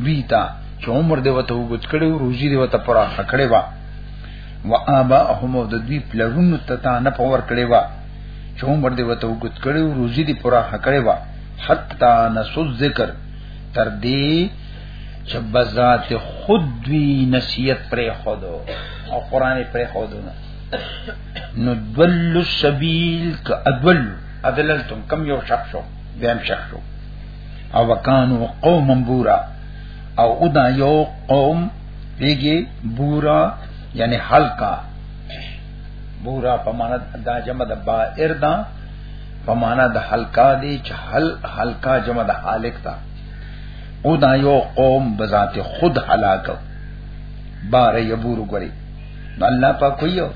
[SPEAKER 1] ویتا چې عمر دی وته وګت کړي او روزي دی وته پراخ کړي وا و آباهم د دوی پلرونو ته تا نه پور کړي وا چې عمر دی وته وګت کړي او روزي دی پراخ کړي وا حتا نسو ذکر تر دې چې بذات خود وی نصیحت پر خودو او قران پر خودو نه نو دل السبیل ک ادل ادللتم کم یو شخص شو بهم شخص شو او وکانو قوم بورا او ادا یو قوم پیږي بورا یعنی حلقہ
[SPEAKER 2] بورا په معنا دا جمع د بائر دا په معنا د حلقا دی چې حل حلقا جمع د حالق دا او دا یو قوم بذات خود هلاک بار یبور غری نو الله پاک کویو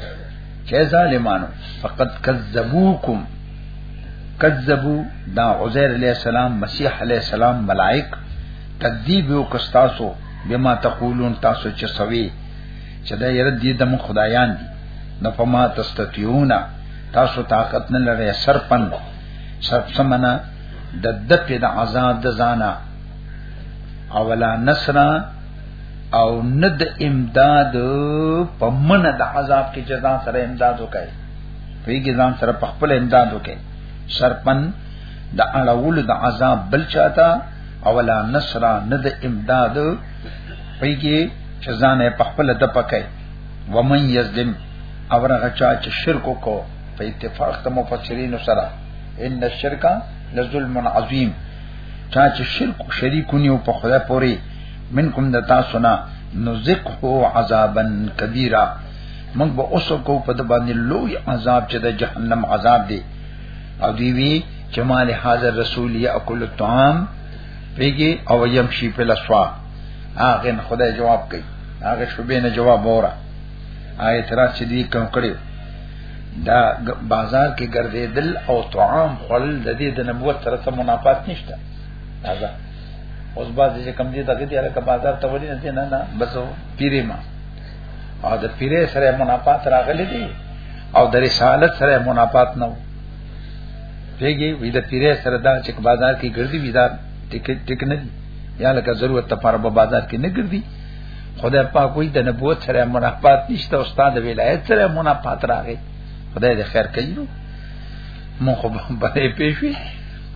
[SPEAKER 2] چې ظالمانو فقط کذبوکم کذبو دا عزیر علیہ السلام مسیح علیہ السلام ملائک تکذیب وکستاسو بما تقولون تاسو چې سوي چې دا یره دې د خدایان دي نه فما تستطيعون تاسو طاقت نه لرئ سرپن سرپ سمنا د دپې د عذاب د زانا اولا نصر او ند امداد په من د عذاب کې جزا سره امداد وکړي پیګی ځان سره په خپل امداد وکړي سرپن د اړول د عذاب بل چاته اولا نصر ند امداد پي کې چې ځان په خپل د پکې ومن یظلم او هغه چا چې شرک وکړو په اتفاق د مفسرین سره ان الشرک لظلم عظیم چا چې شرک شریکونی او په خدای پوری منکم د تاسو نه نذقه عذابا کبیره موږ به اوس کو په د باندې لوی عذاب چې د جهنم عذاب دی او دی وی چې مال حاضر رسول یاکل الطعام پیږي او يمشي په لسوا هغه خدای جواب کوي هغه شوبې نه جواب وره آیت را چې دې کوم کړیو دا بازار کې ګرځیدل او طعام خل د دې د نبوت سره څه منافات نشته دا اوس باز چې کم دي دغه دې هغه بازار ته ولې نه نه نه بس پیری ما او د پیری سره منافات راغلي دي او د رسالت سره منافات نه پیګي وی د پیرې سره دا چې بازار کې ګرځي وی دا ټیک ټیک نه دی یا لکه ضرورت ته پر بازار کې نه ګرځي خدای پاک وی د نبوت سره منافات نشته استاد ولایت سره منافات راغی خدای دې خیر کوي نو مو خو به پیښوي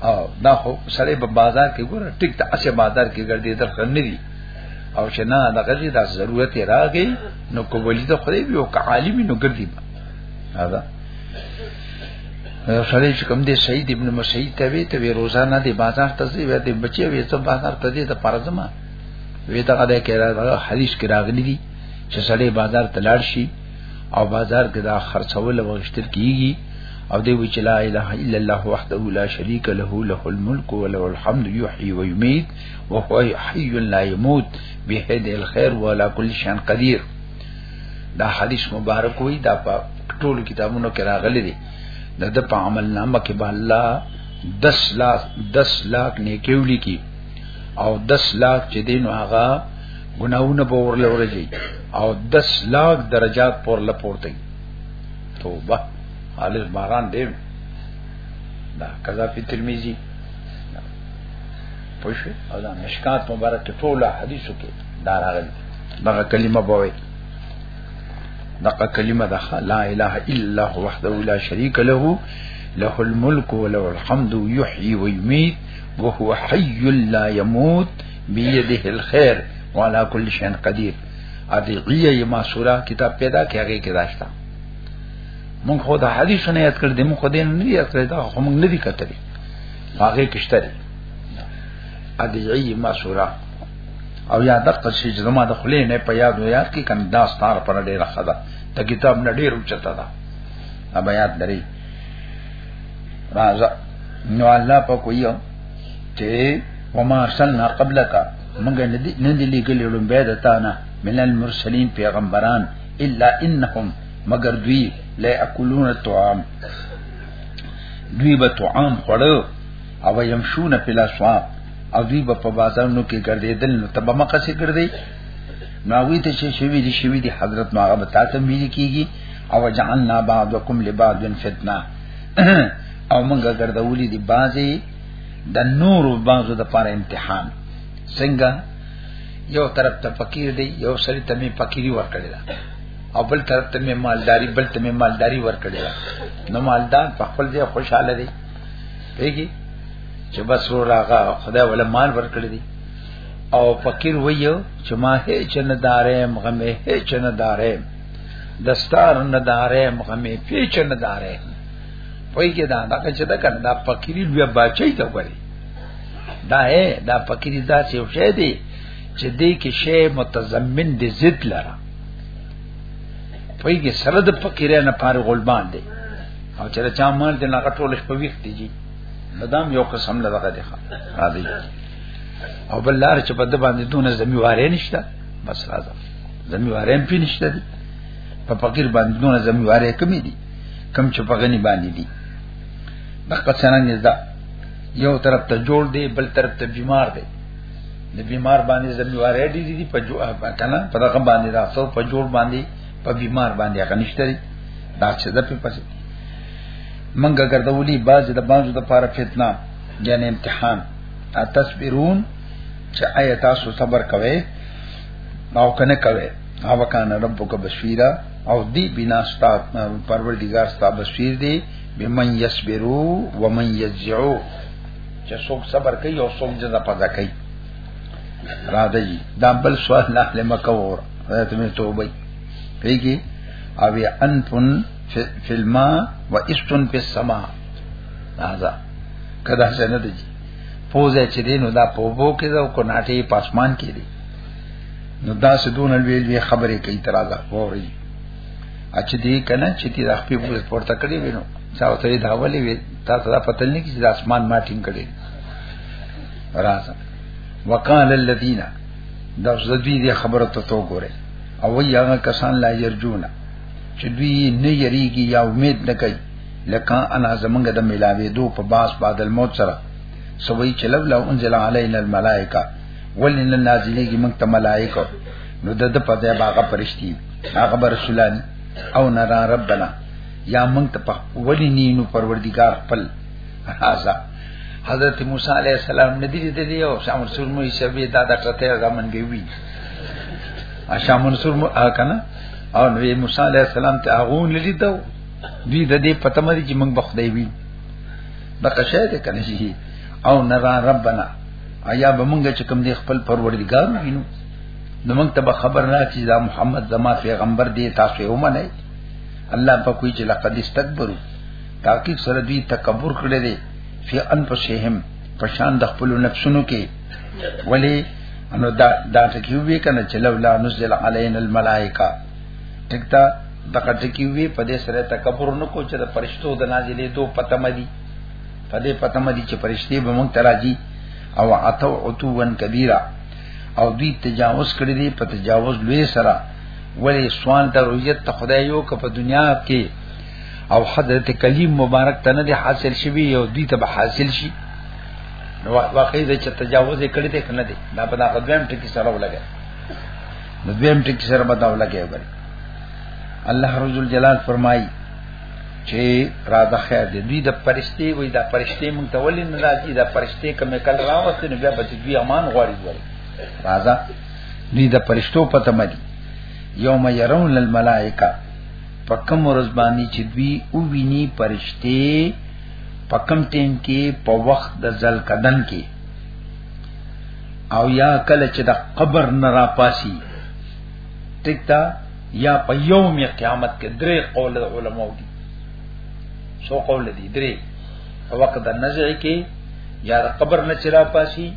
[SPEAKER 2] او دا خو سړی په بازار کې ګوره ټیک ته اشه بازار کې ګرځي در خنه دي او چې نه د غزي دا ضرورت راغی نو کولی ته خدای به او عالم نو ګرځي دا سړی چې کوم دی سید ابن مسعود ته وی ته وی روزانه دی بازار ته ځي وی دی بچي وی ته بازار ته دی ته پرځما وی ته غدا کې راغلی حدیث کې راغلی دی چې سړی بازار ته لاړ شي او بازار کې دا خرڅول او غشتل کیږي او دی وی چې لا اله الا الله وحده لا شریک له له الملك وله الحمد يحيي ويميت وهو حي لا يموت بيد الخير ولا كل شيء قدير دا حدیث مبارک وی دا په ټولو کتابونو کې راغلی دی د د په عمل نامه کې به الله 10 لاک 10 لاک نیکیولی کی او 10 لاک چې دین هغه ګناونه به ورل ورځي او 10 لاک درجات پر لپورته توبه حالز باران دی دا قضا فی ترمذی پوښ او دا مشکات مبارک ټوله حدیثو کې دا راغلی دغه کلمه بوي دغه کلمه ده لا اله الا هو وحده لا شريك له له الملك وله الحمد يحيي ويميت وهو حي لا يموت بيده الخير وعلى كل شيء قدير ادعیه ما سورا کتاب پیدا کیا گئی کداشتا مونږ خو دا حدیث نه یاد کړ دې مونږ خو دې نه یاد کړ دا خو مونږ نه دی کتلی هغه کشته دی ادعیه ما سورا او یا دغه شی چې زما د خلې نه په یاد ویا کې کنه دا ستاره پر ډیره خدا د کتاب نه ډیر اوچته ده ابا یاد درې راځه نو الله په کوی چې وما ارسلنا قبلک موږ نه دي لګل لوم به دتا نه من المرسلین پیغمبران الا انهم مگر دوی لا اکلون الطعام دوی به طعام خړو او يمشون فی الاسواق او دوی په بازارونو کې ګرځیدل نو تبه مخه سي ګرځي ناوی ته چې شوی دي شوی دي حضرت ما هغه بتا ته ویل کیږي او جعلنا بعضکم لبعض فتنه او موږ ګرځولې دي بعضي د نور بعضو د پر امتحان څنګه یو طرف ته فقیر دی یو سړی ته می فقیری ورکړی دا او بل طرف ته می مالداری بل ته می مالداری ورکړی دا نو مالدار په خپل ځای خوشاله دی پیږي چې بس رو راغه خدای ولا مال ورکړي دي او فقیر ویو چې ما هیڅ نه دارم غمه هیڅ نه دارم دستار نه دارم غمه پیچ نه دارم پوی کې دا دا چې دا کنه دا فقیری لوی بچی ته وری دا اے دا فقیری دا څه وشه دی چې دې کې شی متضمن دي ضد لره
[SPEAKER 1] پویږي سره د فقیره نه پاره غلبان دی او چې چا مال دې نه غټول په ویخت دی ندام یو قسم نه لګا دی راځي او بل لار چې په د باندې دونه زمیوارې نشته بس راځه زمیوارې هم پی نشته دی په فقیر باندې دونه زمیوارې کمی دي کم چې په غنی باندې دي دغه څنګه نه ده یو طرف ته جوړ دی بل طرف ته بیمار دی د بیمار باندې زمیوارې دي دي په جو کنه په دغه باندې راځو په جوړ باندې په بیمار باندې هغه نشته دا چې د په پسې منګه ګرځولي باز د بازو د پاره فتنه یعنی امتحان اتصبرون چې آیا تاسو صبر کوئ او کنه کوئ او کان ربک بشیرا او دی بنا ستا پروردگار ستا بشیر دی بمن یصبرو ومن یجعو چې څوک صبر کوي او څوک جزا پزا کوي را دی دا بل سوال نه لمه کور ته مې توبه پیږي او انفن فی الماء و استن فی السماء دا کدا څنګه دی پوزه چې دینو دا پوبو کې دا کو ناټي پاسمان کې دی نو دا سدون الویل وی خبرې کوي ترازا ووري اچ دې کنه چې دې خپل پورته کړی وینو چا ته دا ولې وی تا ته پته نه کیږي د اسمان ما ټینګ کړي راځه وقال الذين دا زدوی دی خبره ته تو ګوره او وی هغه کسان لا يرجونا چې دوی نه یریږي یا امید نه کوي لکه انا زمنګ د ملاوي دو په باس بعد الموت سره سوي چې لو لو انزل علينا الملائکه ولن نازلېږي موږ ته ملائکه نو د د په ځای باغه پرشتي هغه رسولان او نرا ربنا یا مونږ ته په ولی نینو پروردگار خپل هاذا حضرت موسی علیہ السلام ندی لیدلی او شاه منصور مو شبی دا د ټته زمن دی وی شاه منصور مو کنه او نبی موسی علیہ السلام ته هغه لیدو دوی د دې پته مری چې موږ بخدای وی د قشه ته کنه شي او نرا ربنا ایا به موږ چې کوم دی خپل پروردگار وینو نو موږ ته خبر نه چې دا محمد زما پیغمبر دی تاسو یې ومنئ الله په کوئی چې لقد استكبروا تحقیق سره دوی تکبر کړی دی فی انفسهم پشان د خپل نفسونو کې ولی انو دا دا ټکی وی کنه چې لولا نزل علین الملائکه ټکتا دا ټکی وی په دې سره تکبر نکو چې د فرشتو د نازلې دوه پته مدي په دې پته مدي چې فرشتي به مونږ تراجي او عتو عتوان کبیره او دوی تجاوز کړی دی په تجاوز لوی سره ولی سوال د رؤیت ته خدای یو که په دنیا کې او حضرت کلیم مبارک ته نه دی حاصل شوی او دوی ته به حاصل شي نو واقعي د تجاوز کړی دی کنه دی دا په دغه دویم ټکی سره ولګي نو دویم ټکی سره به دا ولګي وګورئ الله رب الجلال فرمایي چې را د خیر دی دوی د پرشتي وي دا پرشتي مونږ ته ولې نه راځي دا پرشتي کوم کله راوستي نو بیا به دوی امان غواړي وایي راځه دوی د پرشتو په تمه دي یوم يرون الملائکه پکم ورځ باندې چې دوی او ویني پرشتي پکم ټیم کې په وخت د ځل کدن کې او یا کله چې د قبر نه را پاسي ټیک تا یا په یوم قیامت کې درې قول علماء دي سو قول دي درې وقت د نزع کې یا د قبر نه چلا پاسي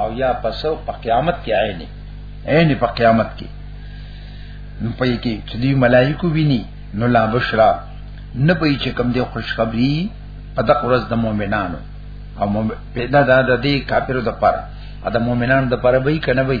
[SPEAKER 1] او یا پسو په قیامت کې عیني عیني په قیامت کې نو په یی کې چې دی ملائکه ویني نو لا بشرا نه پي چې کم دی خوشخبری په دغه ورځ د مؤمنانو او پیدا دا د دې کافرو د پر ا د مؤمنانو د پر به کنه وي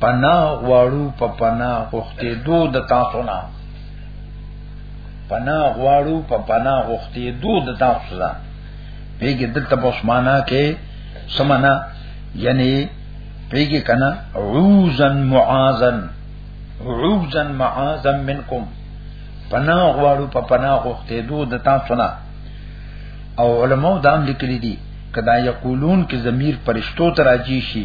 [SPEAKER 1] پنا غواړو په پنا غوښتې دو د تاسو نه پنا غواړو په پنا غوښتې دو د تاسو نه پیګه دلته په معنا کې سمنا یعنی پیګه کنا عوزن معاذن عوزن معاذن منکم پنا غواړو په پنا غوښتې دو د تاسو نه او علماء دا هم لیکلي دي کدا یقولون کې ضمیر پرشتو تراجی شي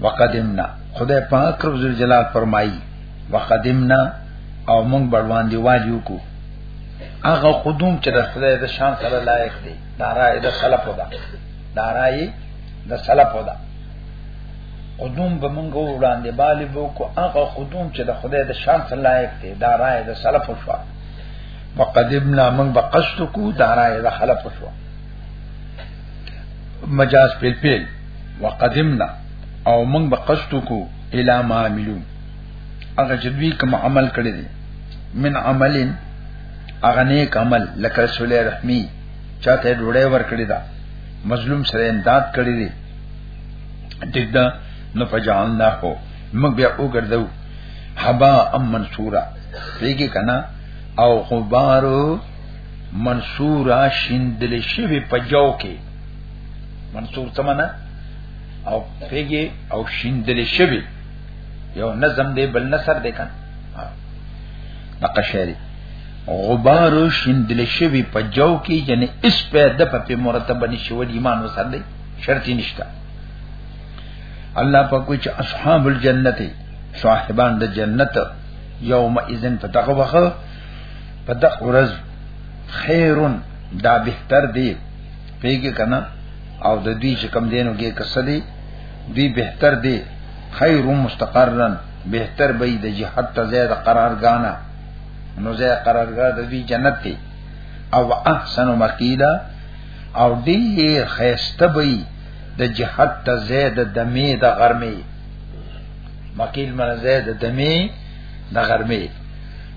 [SPEAKER 2] وقدمنا خدای پاک رب ذل جلال فرمایي وقدمنا او موږ بروان دی واجو کو هغه قدوم چې د خدای د شان سره لایق دی دا راي د سلف ده دا راي د سلف ده قدوم به موږ وړاندې بالی بو کو هغه قدوم چې د خدای د شان سره لایق دی دا راي د سلف شو وقدمنا موږ بقصد کو دا راي د خلف شو مجاز پیل پیل وقدمنا او موږ به قصد کو الی ما عملو هغه چې دوی کوم عمل کړی دی من عمل هغه نیک عمل لکه رسول رحمی چاته ډوړې ور کړی دا مظلوم سره امداد کړی دی ټیک دا نو فجعلنا هو موږ بیا وګرځو حبا ام منصورا پیګه کنا او غبارو منصورا شندل شوی په جو کې منصور تمنا او پیګي او شندل شوی یو نظم دی بل نصر دی کنه نقشری غبار شندل شوی په جو کې یعنی اس په د په مرتبه نشو ایمان وسر دی شرطی نشته الله په کوچ اصحاب الجنت صاحبان د جنت یوم اذن فتقوا په دغه ورځ خیرون دا بهتر دی پیګه کنا او د دې چې کم دینو کې کسدي دی بهتر دی خیر مستقرن بهتر به د جهاد ته زیات قرار غانا نو زیات قرار غا د دې جنت دی او احسن مقیلا او دې خیسته به د جهاد ته زیات د می د غرمه مقیل من زیات د می د غرمه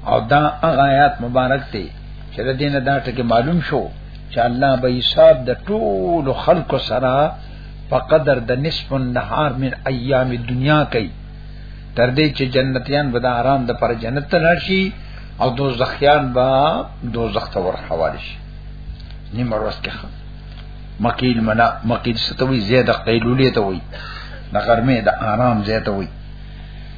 [SPEAKER 2] او دا هغه آیات مبارک دی چې د دینه دا ټکی معلوم شو چې الله به حساب د ټول خلکو سره په قدر د نصف النهار من ایام دنیا کوي تر دې چې جنتیان به د آرام د پر جنت ته راشي او دوزخیان به دوزخ ته ورحواله شي نیمه ورځ کې خم مقیل منا مقیل ستوي زیاده قیلولیت وي د غرمه د آرام زیاته وي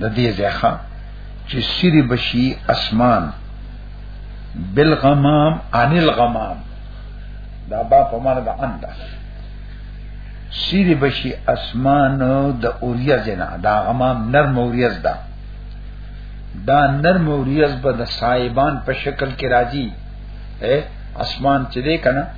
[SPEAKER 2] د دې ځخه چې سری بشي اسمان بالغمام عن الغمام دا با په معنا د انده سری بشي اسمان د اوریاز نه دا غمام نرم اوریاز ده دا نرم اوریاز به د صاحبان په شکل کې راځي اسمان چې دې کنه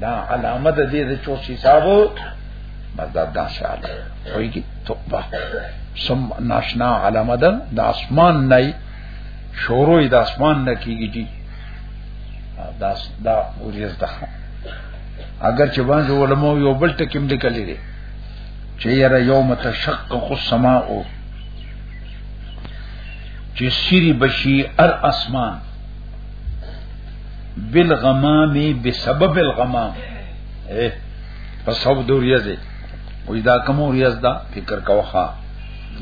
[SPEAKER 2] دا علامه د دې د چوس حسابو مزداد دا شعر وایي کی توبه سم ناشنا علامه ده د اسمان نه شروع د اسمان نه کیږي جی دا دا اوریز ده اگر چې باندې علماء یو بل ټکیم لیکلی دي چې یرا یوم تشقق السماء چې سری بشي ار اسمان بالغمام بسبب الغمام اے پس او دوریزه وې دا کوم ریاض دا فکر کاوخه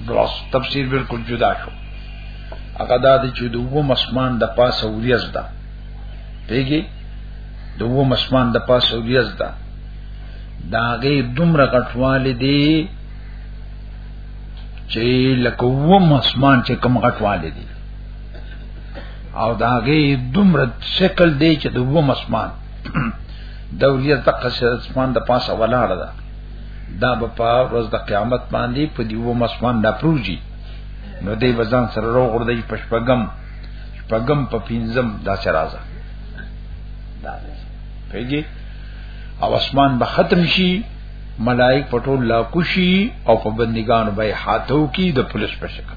[SPEAKER 2] دواس تفسیر بالکل جدا شو هغه دا د چې دوه مسمان د پاسه ریاض دا پیږي دوه مسمان د پاسه ریاض دا داغه دومره غټواله دی چې لکه و مسمان چې کوم غټواله دی او داغه دومره شکل دی چې د وو مسمان دوریه د قصر اسمان د پاسه ولاړ ده دا به په ورځ د قیامت باندې په دی وو مسمان د پروجي نو دی بزان سره روغ وردی پشپغم پغم په پینزم دا چرازه دا پیږي او اسمان به ختم شي ملائک پټول لا کوشي او په بندگان به حاتو کی د پولیس په شکل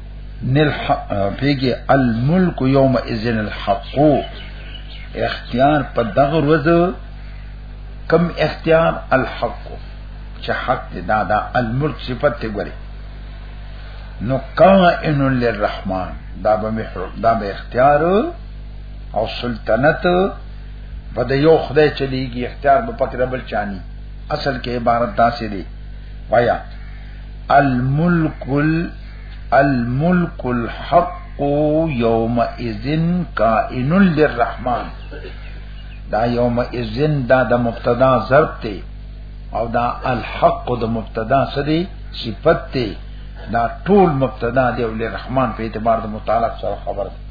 [SPEAKER 2] نل پیګه الملک یوم اذن الحق اختیار په دغه ورځ کم اختیار الحق چې حق دی دا دا الملک صفت ته ګوري نو قائن للرحمن دا به محرم دا به اختیار او سلطنت په د یو خدای چلیږي اختیار به پکې بل چانی اصل کې عبارت داسې دی وایا الملک الملک الحق یوم اذن کائن للرحمن دا یوم اذن دا د مبتدا ضرب ته او دا الحق د مبتدا سدي صفت ته دا ټول مبتدا دی او لرحمان په اعتبار د متعلق سره خبر دی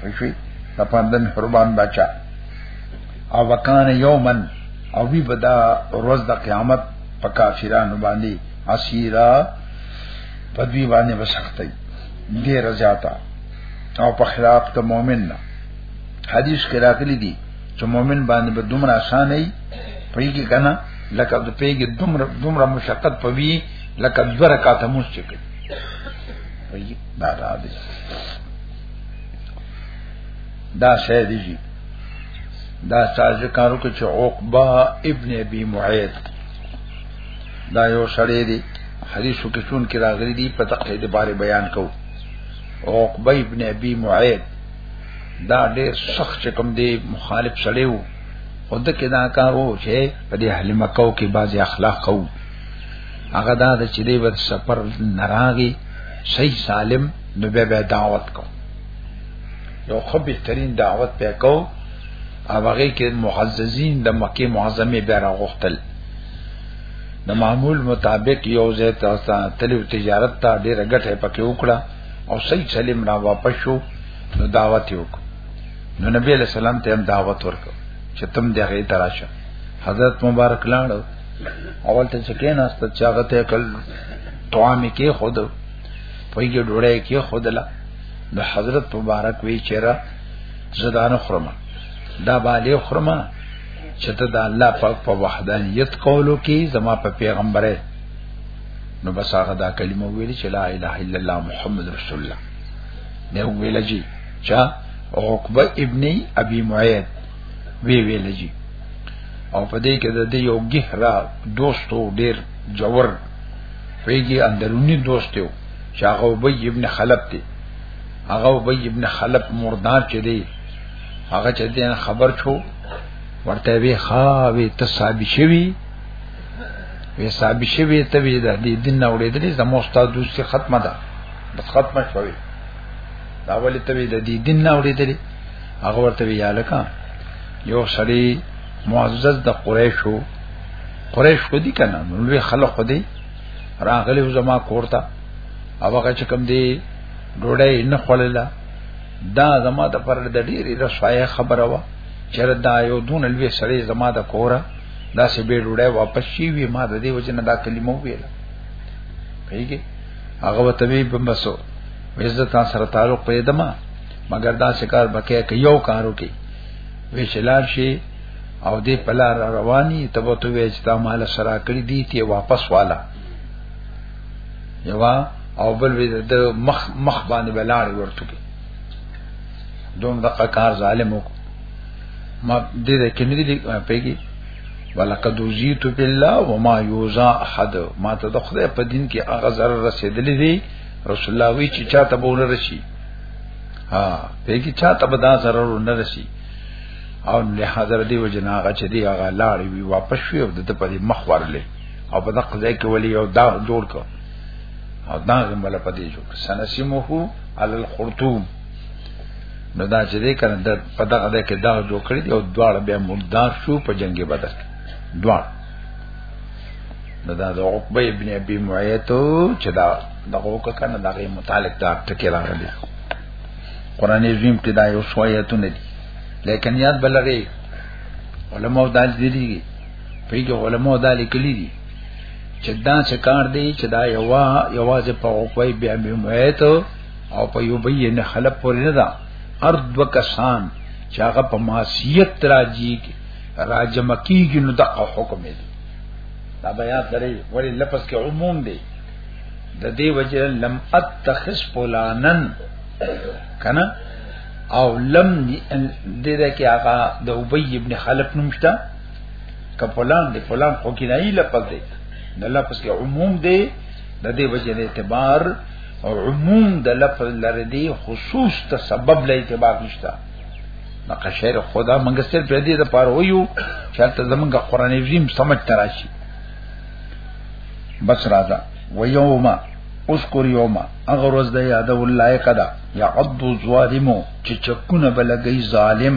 [SPEAKER 2] پښوی دا پاندن قربان بچا او وکانه یومن او وی بدا روز د قیامت په کافرانو باندې اسیرا په دوی باندې وسختای ډیر زیاته او په خلاف د مؤمن نه حدیث کې راغلي دي چې مؤمن باندې به دومره آسان نه پیږي کنه لکه د پیږي دومره دومره مشقت پوي لکه د برکات مسجد پیږي دا دا دي دا شی دی دا څه ذکر وکړو چې عقبه ابن ابي معيط دا یو سړی دی حدیثو کې چون کې راغلي دي په تقید باره بیان کو عقبه ابن ابي معيط دا ډېر سخت چکم دی مخالف سړی وو خود کې دا کارو چې په دې اهل مکه کې بعض اخلاق کو هغه دا چې دې ور سفر نراغي صحیح سالم نو به دعوت کو یو خو بهترین دعوت پکاو او هغه کې معززین د مکه معظمه بیا راغختل د معمول مطابق یو ځای ته تلو تجارت ته ډیره ګټه پکې وکړه او صحیح سلیم را واپس شو نو دعوت یې وکړ نو نبی علیہ السلام ته هم دعوت ورکړ چې تم دغه ته راشه حضرت مبارک لاړ اول ته چې کېناست چې هغه ته کل توامې کې خود پویږي ډوړې کې خودلا نو حضرت مبارک وی چیرې زدان خرمه دا باندې خرمه چې ته د الله پاک په وحدانیت کولو کې زما په پیغمبره نو بس هغه دا کلمه ویلې چې لا اله الا الله محمد رسول الله نه ویل جی چا عقبه ابن ابي معيط وی ویل جی او په دې کې د دې یو ګهرا دوستو ډیر جوور پیږي اندرونی دوستو چې هغه ابي ابن خلب دی هغه ابي ابن خلف مردار چې دی هغه چې دین خبر شو ورته وی خاوي تصابي شوی وی صابي شوی ته وی د دې دین نه اورېدلې زمو استاد دوسه ختمه ده بس ختمه شوی دا ولې ته وی د دې دین نه اورېدلې هغه ورته وی الکا یو سړی معزز د قریشو قریش خو دي کنه نو لوی خلق خو دي راغلی زما کورته او هغه چې کوم دی ډوډۍ نه خړله دا زما د پر د ډیری رسوایه خبره وا چر دا یو دون لوی سړی زما د کوره دا سه به ډوډۍ واپس شي وی ما د دې وجنه دا کلمه ویله پیږي هغه وته به بمسو عزت سره تعلق پیدا ما مگر دا شکار بکې کې یو کارو کې وی شلار شي او دې پلار رواني تبو تو وې چې تا مال سره کړی دي ته واپس والا یوا او بل وی د مخ مخ باندې بلاړ ورته کې دوم دقه کار ظالم وک ما دې دې کې مې دې پیګي ولقد وزیت بالله وما یوزا احد ما ته د خدای په دین کې هغه zarar رسیدلې دي رسول الله وی چې چاته بونه رشي ها پیګي چاته به دا zarar نه رشي او له حاضر دی وجنا هغه چې دی هغه لاړ وی واپس شو د په مخ ورلې او په دغه ځای کې ولې یو دا جوړ کړ او دا غمل په دې جوړ سنسمه علی الخرطوم نو دا چې دې کنه د په دغه ځای کې دا جوړ کړی او دواړه بیا مردار شو په جنگ بدر دواړه نو دا د عقبه ابن ابي معيتو چې دا دغه وکړه دا غي متعلق دا ټکی راغلی قران عظیم کې دا یو شوایتونه دي لیکن یاد بلغه علماء دا دي پیګه علماء دا لیکلي دي چې دا څه کار دی چې دا یوا یوازې په اوپای بیا مې مویت او په یو بې نه خلق پورې نه دا ارد وکسان چې هغه په معصیت راځي راجم کیږي نو دغه حکم دی دا بیا درې ولی لفظ کې عموم دی د دې وجه لم اتخص فلانن کنه او لم دې ده کې هغه د ابي ابن خلف نومشته کپلان دی فلان خو کې نه لپس دی د لفظ کې عموم دی د دې وجه د اعتبار او عموم د لفظ لري دی خصوص ته سبب له اعتبار نشته مکه شعر خدا منګ سر په دې د پاره ویو چې ته زمونږ قران عظیم سمجھ تراشي بس راځه و یوما اذکر یوما اگر ورځ د یاد الله قدا یا عبد الظالم چې چکونه بلګی ظالم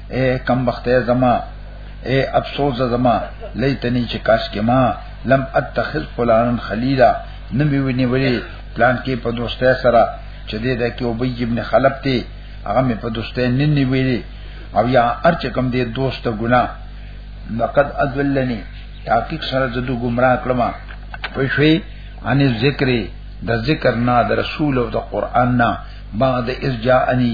[SPEAKER 2] اے کم بخته زما اے افسوس زما لیتنی چې کاش کې ما لم اتخذ فلانن خلیلا نبی ونی ولی پلان کې په دوستۍ سره چې دې د کې ابی ابن خلف ته هغه مې په دوستۍ ننی ویلی او یا ارچ کم دې دوست ګنا لقد اذلنی تحقیق سره د دو گمراه کړم په شوي ان ذکر د ذکر نه د رسول او د قران نه بعد از جاءنی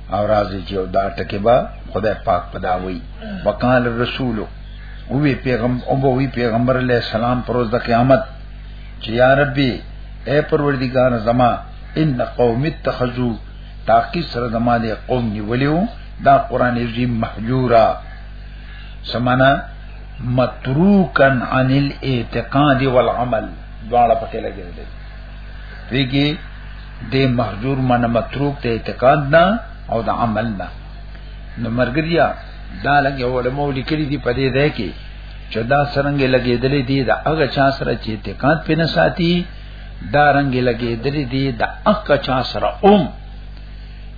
[SPEAKER 2] او راځي چې دا ټکی به خدای پاک پدا وي وقال الرسول او وی پیغمبر او وی پیغمبر علی السلام پروز د قیامت چې یا ربي اے پروردگار زما ان قوم اتخذوا تاکي سره زما دې قوم نیولیو دا قران عظیم محجورا سمانا متروکن عن الاعتقاد والعمل دواړه پکې لګیدل ویګي د محجور من متروک د اعتقاد نه او د عمل نه نو مرګریا دا لګ یو علماء لیکلي دي په دې ده کې چې دا سرنګ لګېدلې دي د هغه چا سره چې اعتقاد پې نه ساتي دا رنګ لګېدلې دي د هغه چا سره اوم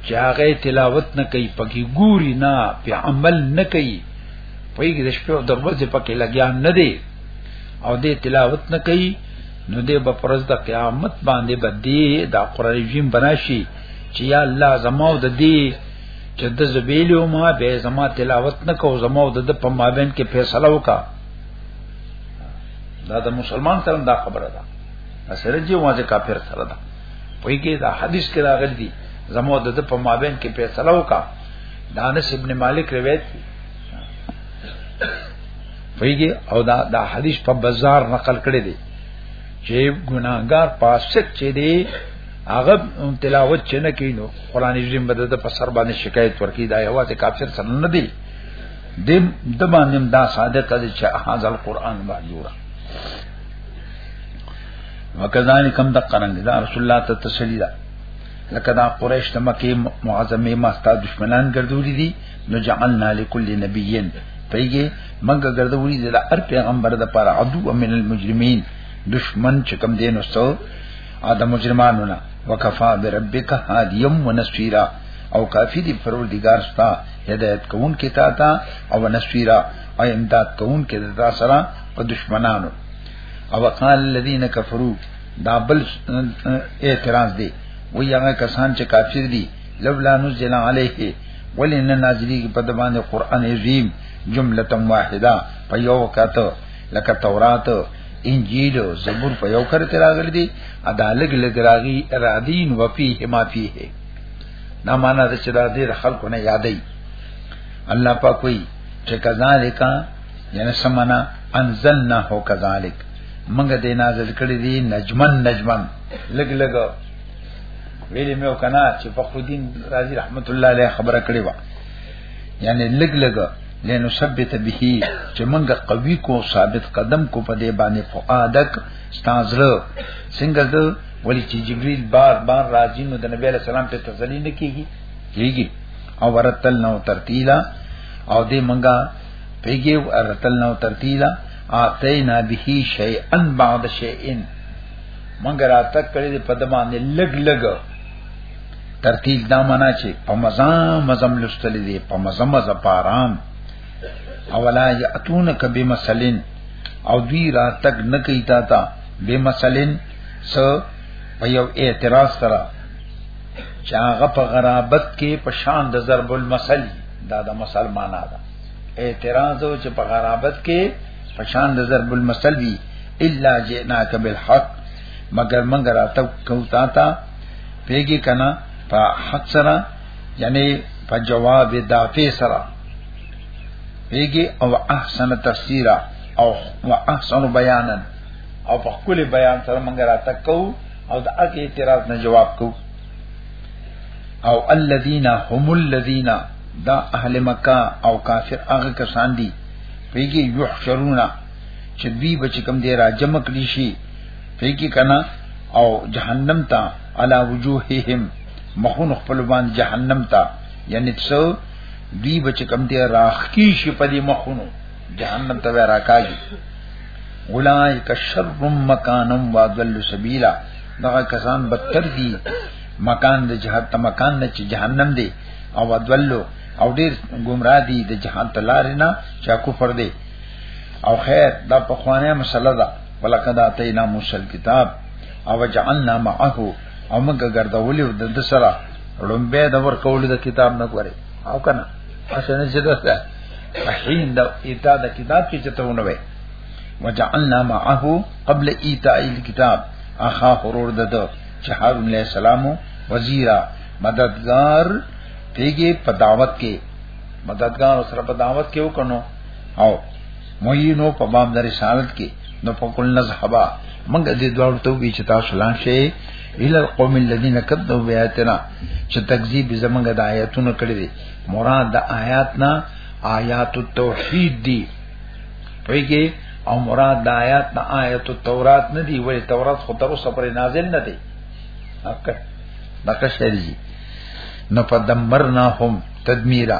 [SPEAKER 2] چې هغه تلاوت نه کوي پکې ګوري نه په عمل نه کوي په یوه د شپې او د ورځې پکې لګیا نه دی او دې تلاوت نه کوي نو دې په پرز د قیامت باندې بدی دا قران رجیم بناشي چې یا الله زمو د دې چې د زبیلو ما به زما تلاوت نه کو زمو د په مابین کې فیصله وکا دا د مسلمان سره دا خبره ده اسره جی واځه کافر سره ده پویږي دا حدیث کې راغلی دی زمو د په مابین کې فیصله وکا دانش ابن مالک روایت ویږي او دا دا حدیث په بازار نقل کړی دی چې ګناګار پاسک چې دی هغه تلاوت چې نه کینو قران عظیم بده د په سر باندې شکایت ورکی دا یو ته کافر سره نه دی د د باندې دا صادق دی چې هاذ القرآن باجورا وکذالک هم د قران دا رسول الله ته تسلی ده لکه دا قریش ته مکه معظمه ما ستاسو دشمنان ګرځولې دي نو جعلنا لكل نبي پیږي مګه ګرځولي د هر پیغمبر د پر عدو من المجرمين دشمن چې کم دین وسو ا د مجرمانو نه وکفا بربک هادیم ونصيرا او کافی دی پروردگار ستا هدایت کون کی تا تا او نصيرا او امداد کون کی تا سره په دشمنانو او قال الذين كفروا دا بل اعتراض دی وی هغه کسان چې کافر دي لولا نزل عليه ولن نازلی په د باندې قران عظیم جمله واحده په یو کته لکه تورات انجیل او زبور په یو کړه تراغلی دي ادا لګ لګ راغي ارادین و فيه ما فيه دا معنا د چې دا دې خلکو نه یادې الله پاک وی چې کذالک یعنی سمنا انزلنا هو کذالک منګه دې نازل کړی دي نجمن نجمن لګ لګ ویلې مې وکنا چې فخر الدین رازی رحمت الله علیه خبره کړې و یعنی لګ لګ لنو ثبت به چې موږ قوي کو ثابت قدم کو په دې باندې فؤادک ستازره څنګه ده ولی چې جبريل بار بار راځي نو د نبی له سلام په تسلی نه کیږي کیږي او ورتل نو ترتیلا او دې منګه پیګي ورتل نو ترتیلا اتینا به شیئا بعد شیئن مونږ راتک کړی دی په د باندې لګ لګ ترتیل دا معنا چې په مزه مزم لستل دی په مزه مزه پارام اولا یاتون کبه مسلین او دوی راتک نه کوي تا تا به مسلین س په یو اعتراض سره چې هغه په غرابت کې په شان د ضرب المثل دا د مسلمانانو اعتراض او چې په غرابت کې په شان د ضرب المثل وی الا جئناک بالحق مگر من راته کو تا تا پیګی کنا په حق سره یعنی په جواب دافع سره پیګی او احسن تفسیرا او واحسن بیانا او په کل بیان سره من راته کو او د اګه اعتراض نه جواب کو او الذين هم الذين دا اهل مکه او کافر هغه کسان دي پیګی یحشرونا چې دوی به چې کوم دی را جمع کړي شي په کې کنه او جهنم ته علا وجوههم مخون خپل باندې جهنم ته یعنی څو دوی به چې کوم دی راخ کی شي په دې مخونو جهنم ته راکاږي اولائک شر مکانم واضل سبیلا دغه کسان بدتر دي مکان د جهاد ته مکان نه چې جهنم دی او ادولو او ډیر گمراه دي د جهان تلار نه چا کفر دی او خیر دا په خوانه مسله ده ولکه دا تینا موسل کتاب او جعلنا معه او موږ ګرځولې د د سره لومبه د ور کول د کتاب نه غوري او کنه اسنه چې ده تحین د ایتا د کتاب کې چتهونه وي وجعلنا معه قبل ایتا الكتاب اخا حرور د ده چې هارون علیہ السلام وزیرا مددگار پیږي په دعوت کې مددگار سره په دعوت کې وکنو او موینو په باب د رسالت کې نو په کل نذهبا موږ دې دوه ته وی چې تاسو لاړ شئ ال القوم الذين كذبوا بآياتنا چې تکذیب زمنګ د آیاتونو کړی دي مراد د آیات نه آیات التوحید دي پویږي او مراد د آیات نه آیات التورات نه دي ولی تورات خو تر اوسه پر نازل نه دي اکه دغه شریږي نو فدمرناهم تدمیرا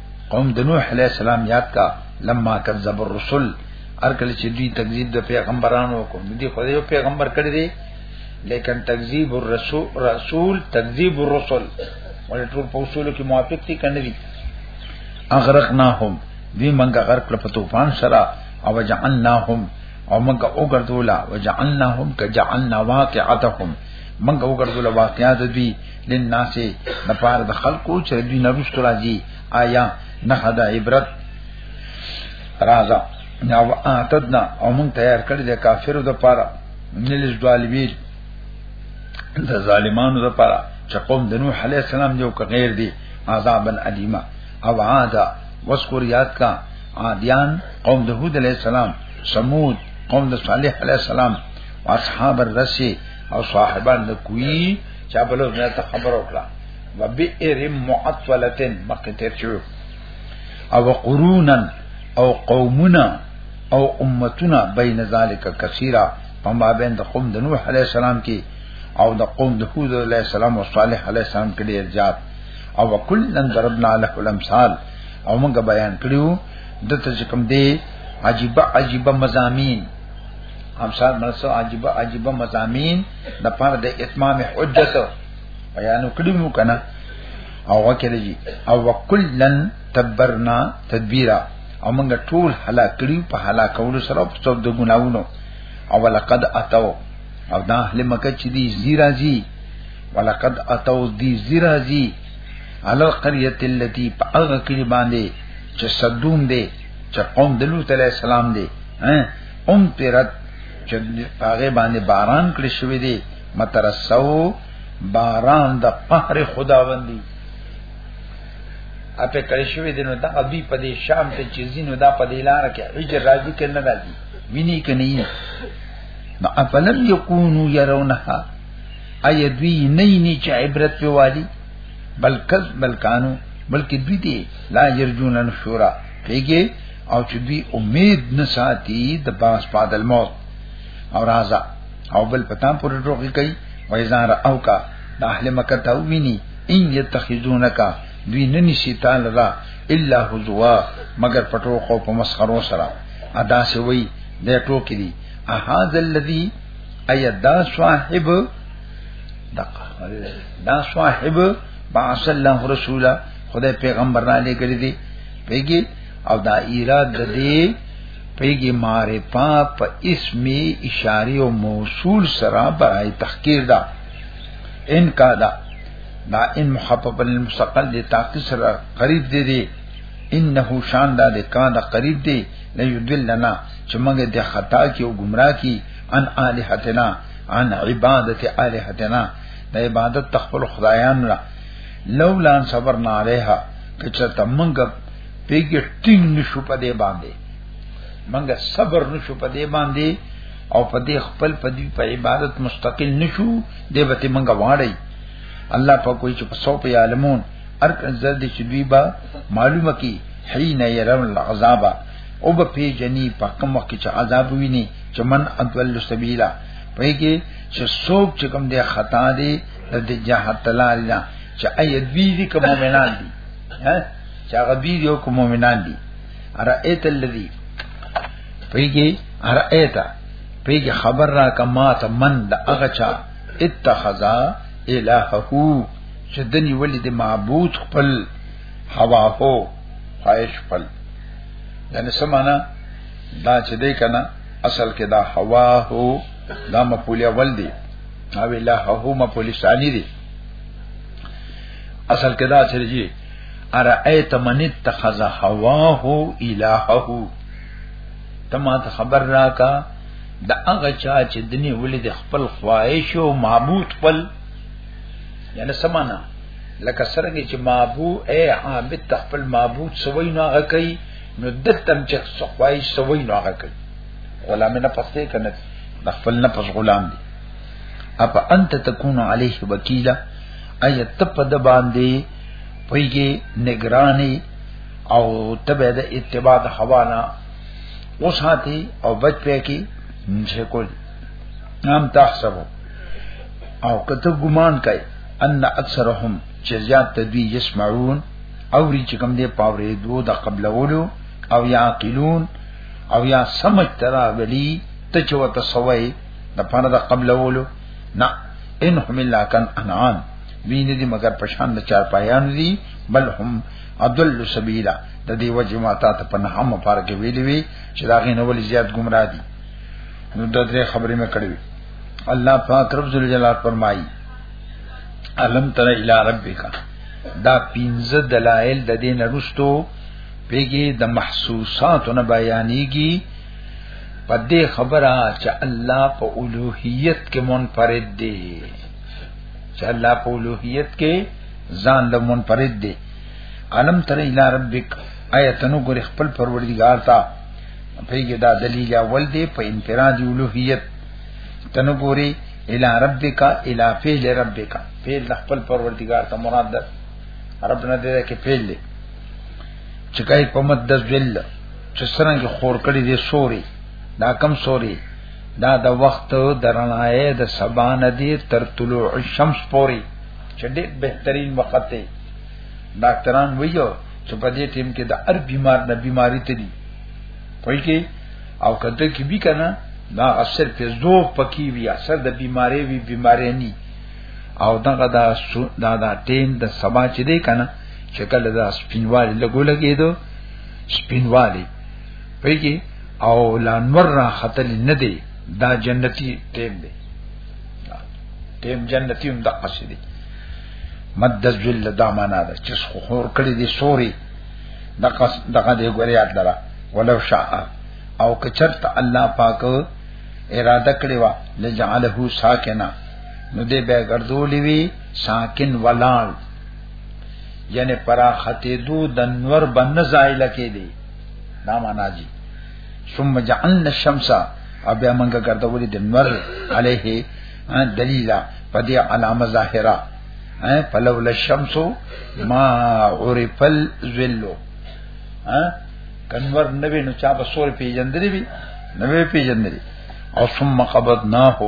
[SPEAKER 2] قوم د نوح علیہ السلام یاد کا لما کذب الرسل هر کله چې دوی تکذیب د پیغمبرانو وکړ دوی خو یو پیغمبر کړی دی لیکن تکذیب الرسول رسول تکذیب الرسل ولې ټول په اصول کې موافق دي کنه دي اغرقناهم دوی منګه غرق په طوفان سره او جعلناهم او منګه وګرځولا وجعلناهم کجعلنا واقعتهم منګه وګرځولا واقعات دوی للناس د پاره د خلقو چې دوی نه رښتو راځي آیا نه حدا عبرت رازا نو اتدنا او مون تیار کړی د کافرو د پاره نلز ظالمین د ظالمانو د پاره چې قوم د نوح علی السلام یو که غیر دی عذابن الیما او عادا وذکر یاد کا عادیان قوم د هود علی السلام سمود قوم د صالح علی السلام اصحاب الرسی او صاحبان د کوی چا بل نه ته خبر وکړه وبئر معطلتن مکه تیر شو او قرونا او قومنا او امتنا بین ذالک کثیره فما بین د قوم د نوح علی السلام کې او د قوم د هود علی السلام او صالح علی السلام کې ډیر زیات او کلن ضربنا له الامثال او موږ بیان کړیو د ته کوم دی عجيبه عجيبه مزامين امثال مرسو عجيبه عجيبه مزامين د پاره د اتمام حجت بیان کړی مو کنه او وکړه جی او وکلن تبرنا تدبیرا او موږ ټول هلاک کړیو په هلاک کولو سره په څوب د ګناوونو او لقد اتو او دا اهل مکه چې دی زیرازی ولقد اتو دی زیرازی علی القريه التي فاغه کړي باندې چې صدوم دی چې قوم دلوت علی السلام دی ها ام پیرت چې هغه باندې باران کړی شوی دی مترسو باران د قهر خداوندی اپه کړی شوی دی نو دا ابي په دې شام ته چې زینو دا په دې لار کې اجر راځي کې نه راځي ویني کې نه نو افلم یکونو يرونها اي دوی نه نه چې عبرت په والی بلکز بلکانو بلکې دوی دي لا يرجون الشورا پیږي او چې دوی امید نه ساتي د باس بعد الموت او رازا او بل پتان پر ټوکی کوي وایزان او کا د اهل مکه ته ویني ان یتخذونک دوی نه نشي تعالی را الا حزوا مگر پټو خو په مسخرو سره ادا سی وی د ټوکی دی احاذ الذی ایدا صاحب دقه دا صاحب باص الله رسولا خدای پیغمبر را لګی دی پیګی او دا ایراد د دې پیګي معرفه په اسمي اشاره او موصول سره برای تحقیر دا ان کا دا دا ان مخفف للمستقل دی تاکي سره قریب دی دی انه شان دا د کا دا قریب دی نه یدلنا چې موږ د خطا کې او گمراه کې ان الہتنا ان عبادت الہتنا د عبادت تخپل خدایان را لولا صبرنا علیها کچته موږ پیګه ټینګ نشو په دې باندې منګه صبر نشو په دې باندې او په دې خپل په دې په عبادت مستقل نشو دې به ته منګه واړی الله په کوئی چې په سو په عالمون ارک زرد چې دوی با معلومه کی حين يرون العذاب او به پی جنی په کوم وخت چې عذاب ویني چې من ادل سبیلا پای کې چې څوک چې کوم دې خطا دي د جهاد تلال نه چې اي دوی دي کوم مؤمنان دي ها چې هغه دوی یو کوم مؤمنان دي ارایت الذی پیږي ارایت پیږي خبر را کما ته من د هغه چا اتخذا الہه چې دني ولې د معبود خپل هوا هو خواهش خپل یعنی سمانا دا چې دی کنه اصل کې دا هوا هو دا مپولی اول دی او الہ هو مپولی ثانی دی اصل کې دا چې ارایت من اتخذ هواه الهه تما ته خبر راکا د هغه چا چې دني ولې د خپل خواهش او معبود خپل یعنی سمانا لکه سرنګ چې معبو اے عابد خپل معبود سوي نو هغه کوي نو دتم چې خواهش سوي نو هغه کوي غلام نه پسته کنه د خپل نه پس غلام دی اپا انت تکون علیه وکیلا ایا ته په د باندې پویږي نگرانی او تبع د اتباع د حواله وساتي او بچ پې کی نشه کول نام تحسبو او کته ګمان کوي ان اکثرهم چې زیات تدوی یسمعون او ری چې کوم دې پاورې دوه د قبلولو او یاقلون او یا سمجھ ترا غلی ته چې وته سوي د پاره د قبلولو نه ان هم الا کن انعام وین دي مگر پشان د چار پایان دي بل هم عدل سبیلا د دې وجه ما تا ته په نه هم پار کې ویلې وی چې دا غي نو ولې زیات گمراه دي نو د دې خبرې مې کړې الله پاک رب ذل جلال فرمایي علم تر الی ربک دا پینځه دلایل د دې نرستو پیګي د محسوساتو نه بیانېږي په دې خبره چې الله په اولوہیت کې منفرد دی چې الله په اولوہیت کې ځان له منفرد دی علم تر الی ربک آیتنو ګور خپل پروردگار ته پیګه دا دلیل اول دی په انفراد اولوہیت تنو ګوري الی ربک الی فعل ربک فعل خپل پروردگار ته مراد ده ربنا دې کې فعل دی چې کای په مد ذل چې څنګه خور کړی دی سوري دا کم سوري دا د وخت درنای د سبا ندی تر طلوع الشمس پوري چې ډېر بهترین وخت دی ډاکټران ویو چې په دې ټیم کې د هر بیمار نه بیماری ته دي پوي کې او کته کې بي کنه دا اثر په زو پکی وی اثر د بیماری وی بیماری نه او دغه دا دا دا ټیم د سبا چې دی کنه چې کله دا سپینوالي لګو لګیدو سپینوالی پیږي او لانور را خطر نه دی دا جنتی ټیم دی ټیم جنتی هم د قصدی مد د ذل دا معنا ده چې خور کړی دی سوري د قص دغه دی ګوریات لرا ولو شاء او کچرت الله پاک اراده کړی وا لجعله ساکنا نو دې به ګرځولې وی ساکن ولال یعنی پراخته دو د نور بن زایل کې دی دا معنا دي ثم جعلنا الشمس او بیا موږ ګرځولې د نور علیه دلیلا په دې علامه ظاهره فلولا الشمس ما عرف الظل کنور نبی نو چا په سور پیجندري وی نبی پیجندري او ثم قبضناه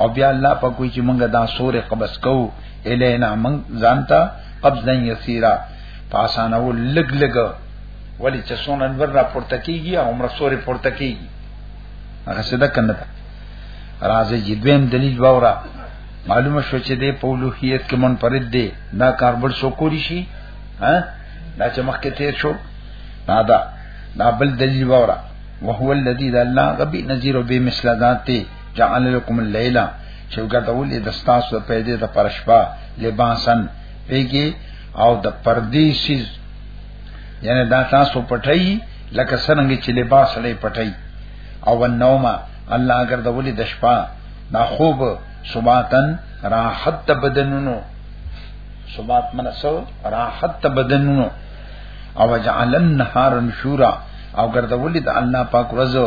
[SPEAKER 2] او بیا الله په کوئی چې موږ دا سور قبض کوو الینا من ځانتا قبضا یسیرا پاسانه و لګ لګ ولی چې سون انور را پورته کیږي او عمر سورې پورته کیږي هغه څه ده کنه راځي چې دویم دلیل باورا معلومه شو چې د پولوهیت کې مون پرد دی دا کاربل سو کولی شي ها دا چې مخکې تیر شو دا دا دا بل دلیل باورا وهو الذی ذا الله غبی نذیر به مثل ذاته جعل لكم الليل چې ګرځولې د ستاسو په دې د پرشبا لباسن پیګي او د پردي سیز یعنی دا تاسو پټي لکه څنګه چې لباس لې پټي او النوما الله ګرځولې د شپه دا خوب سباتن راحت بدنونو سبات منسو راحت بدنونو او جعلن نهار نشورا او ګرځولې د الله پاک ورځو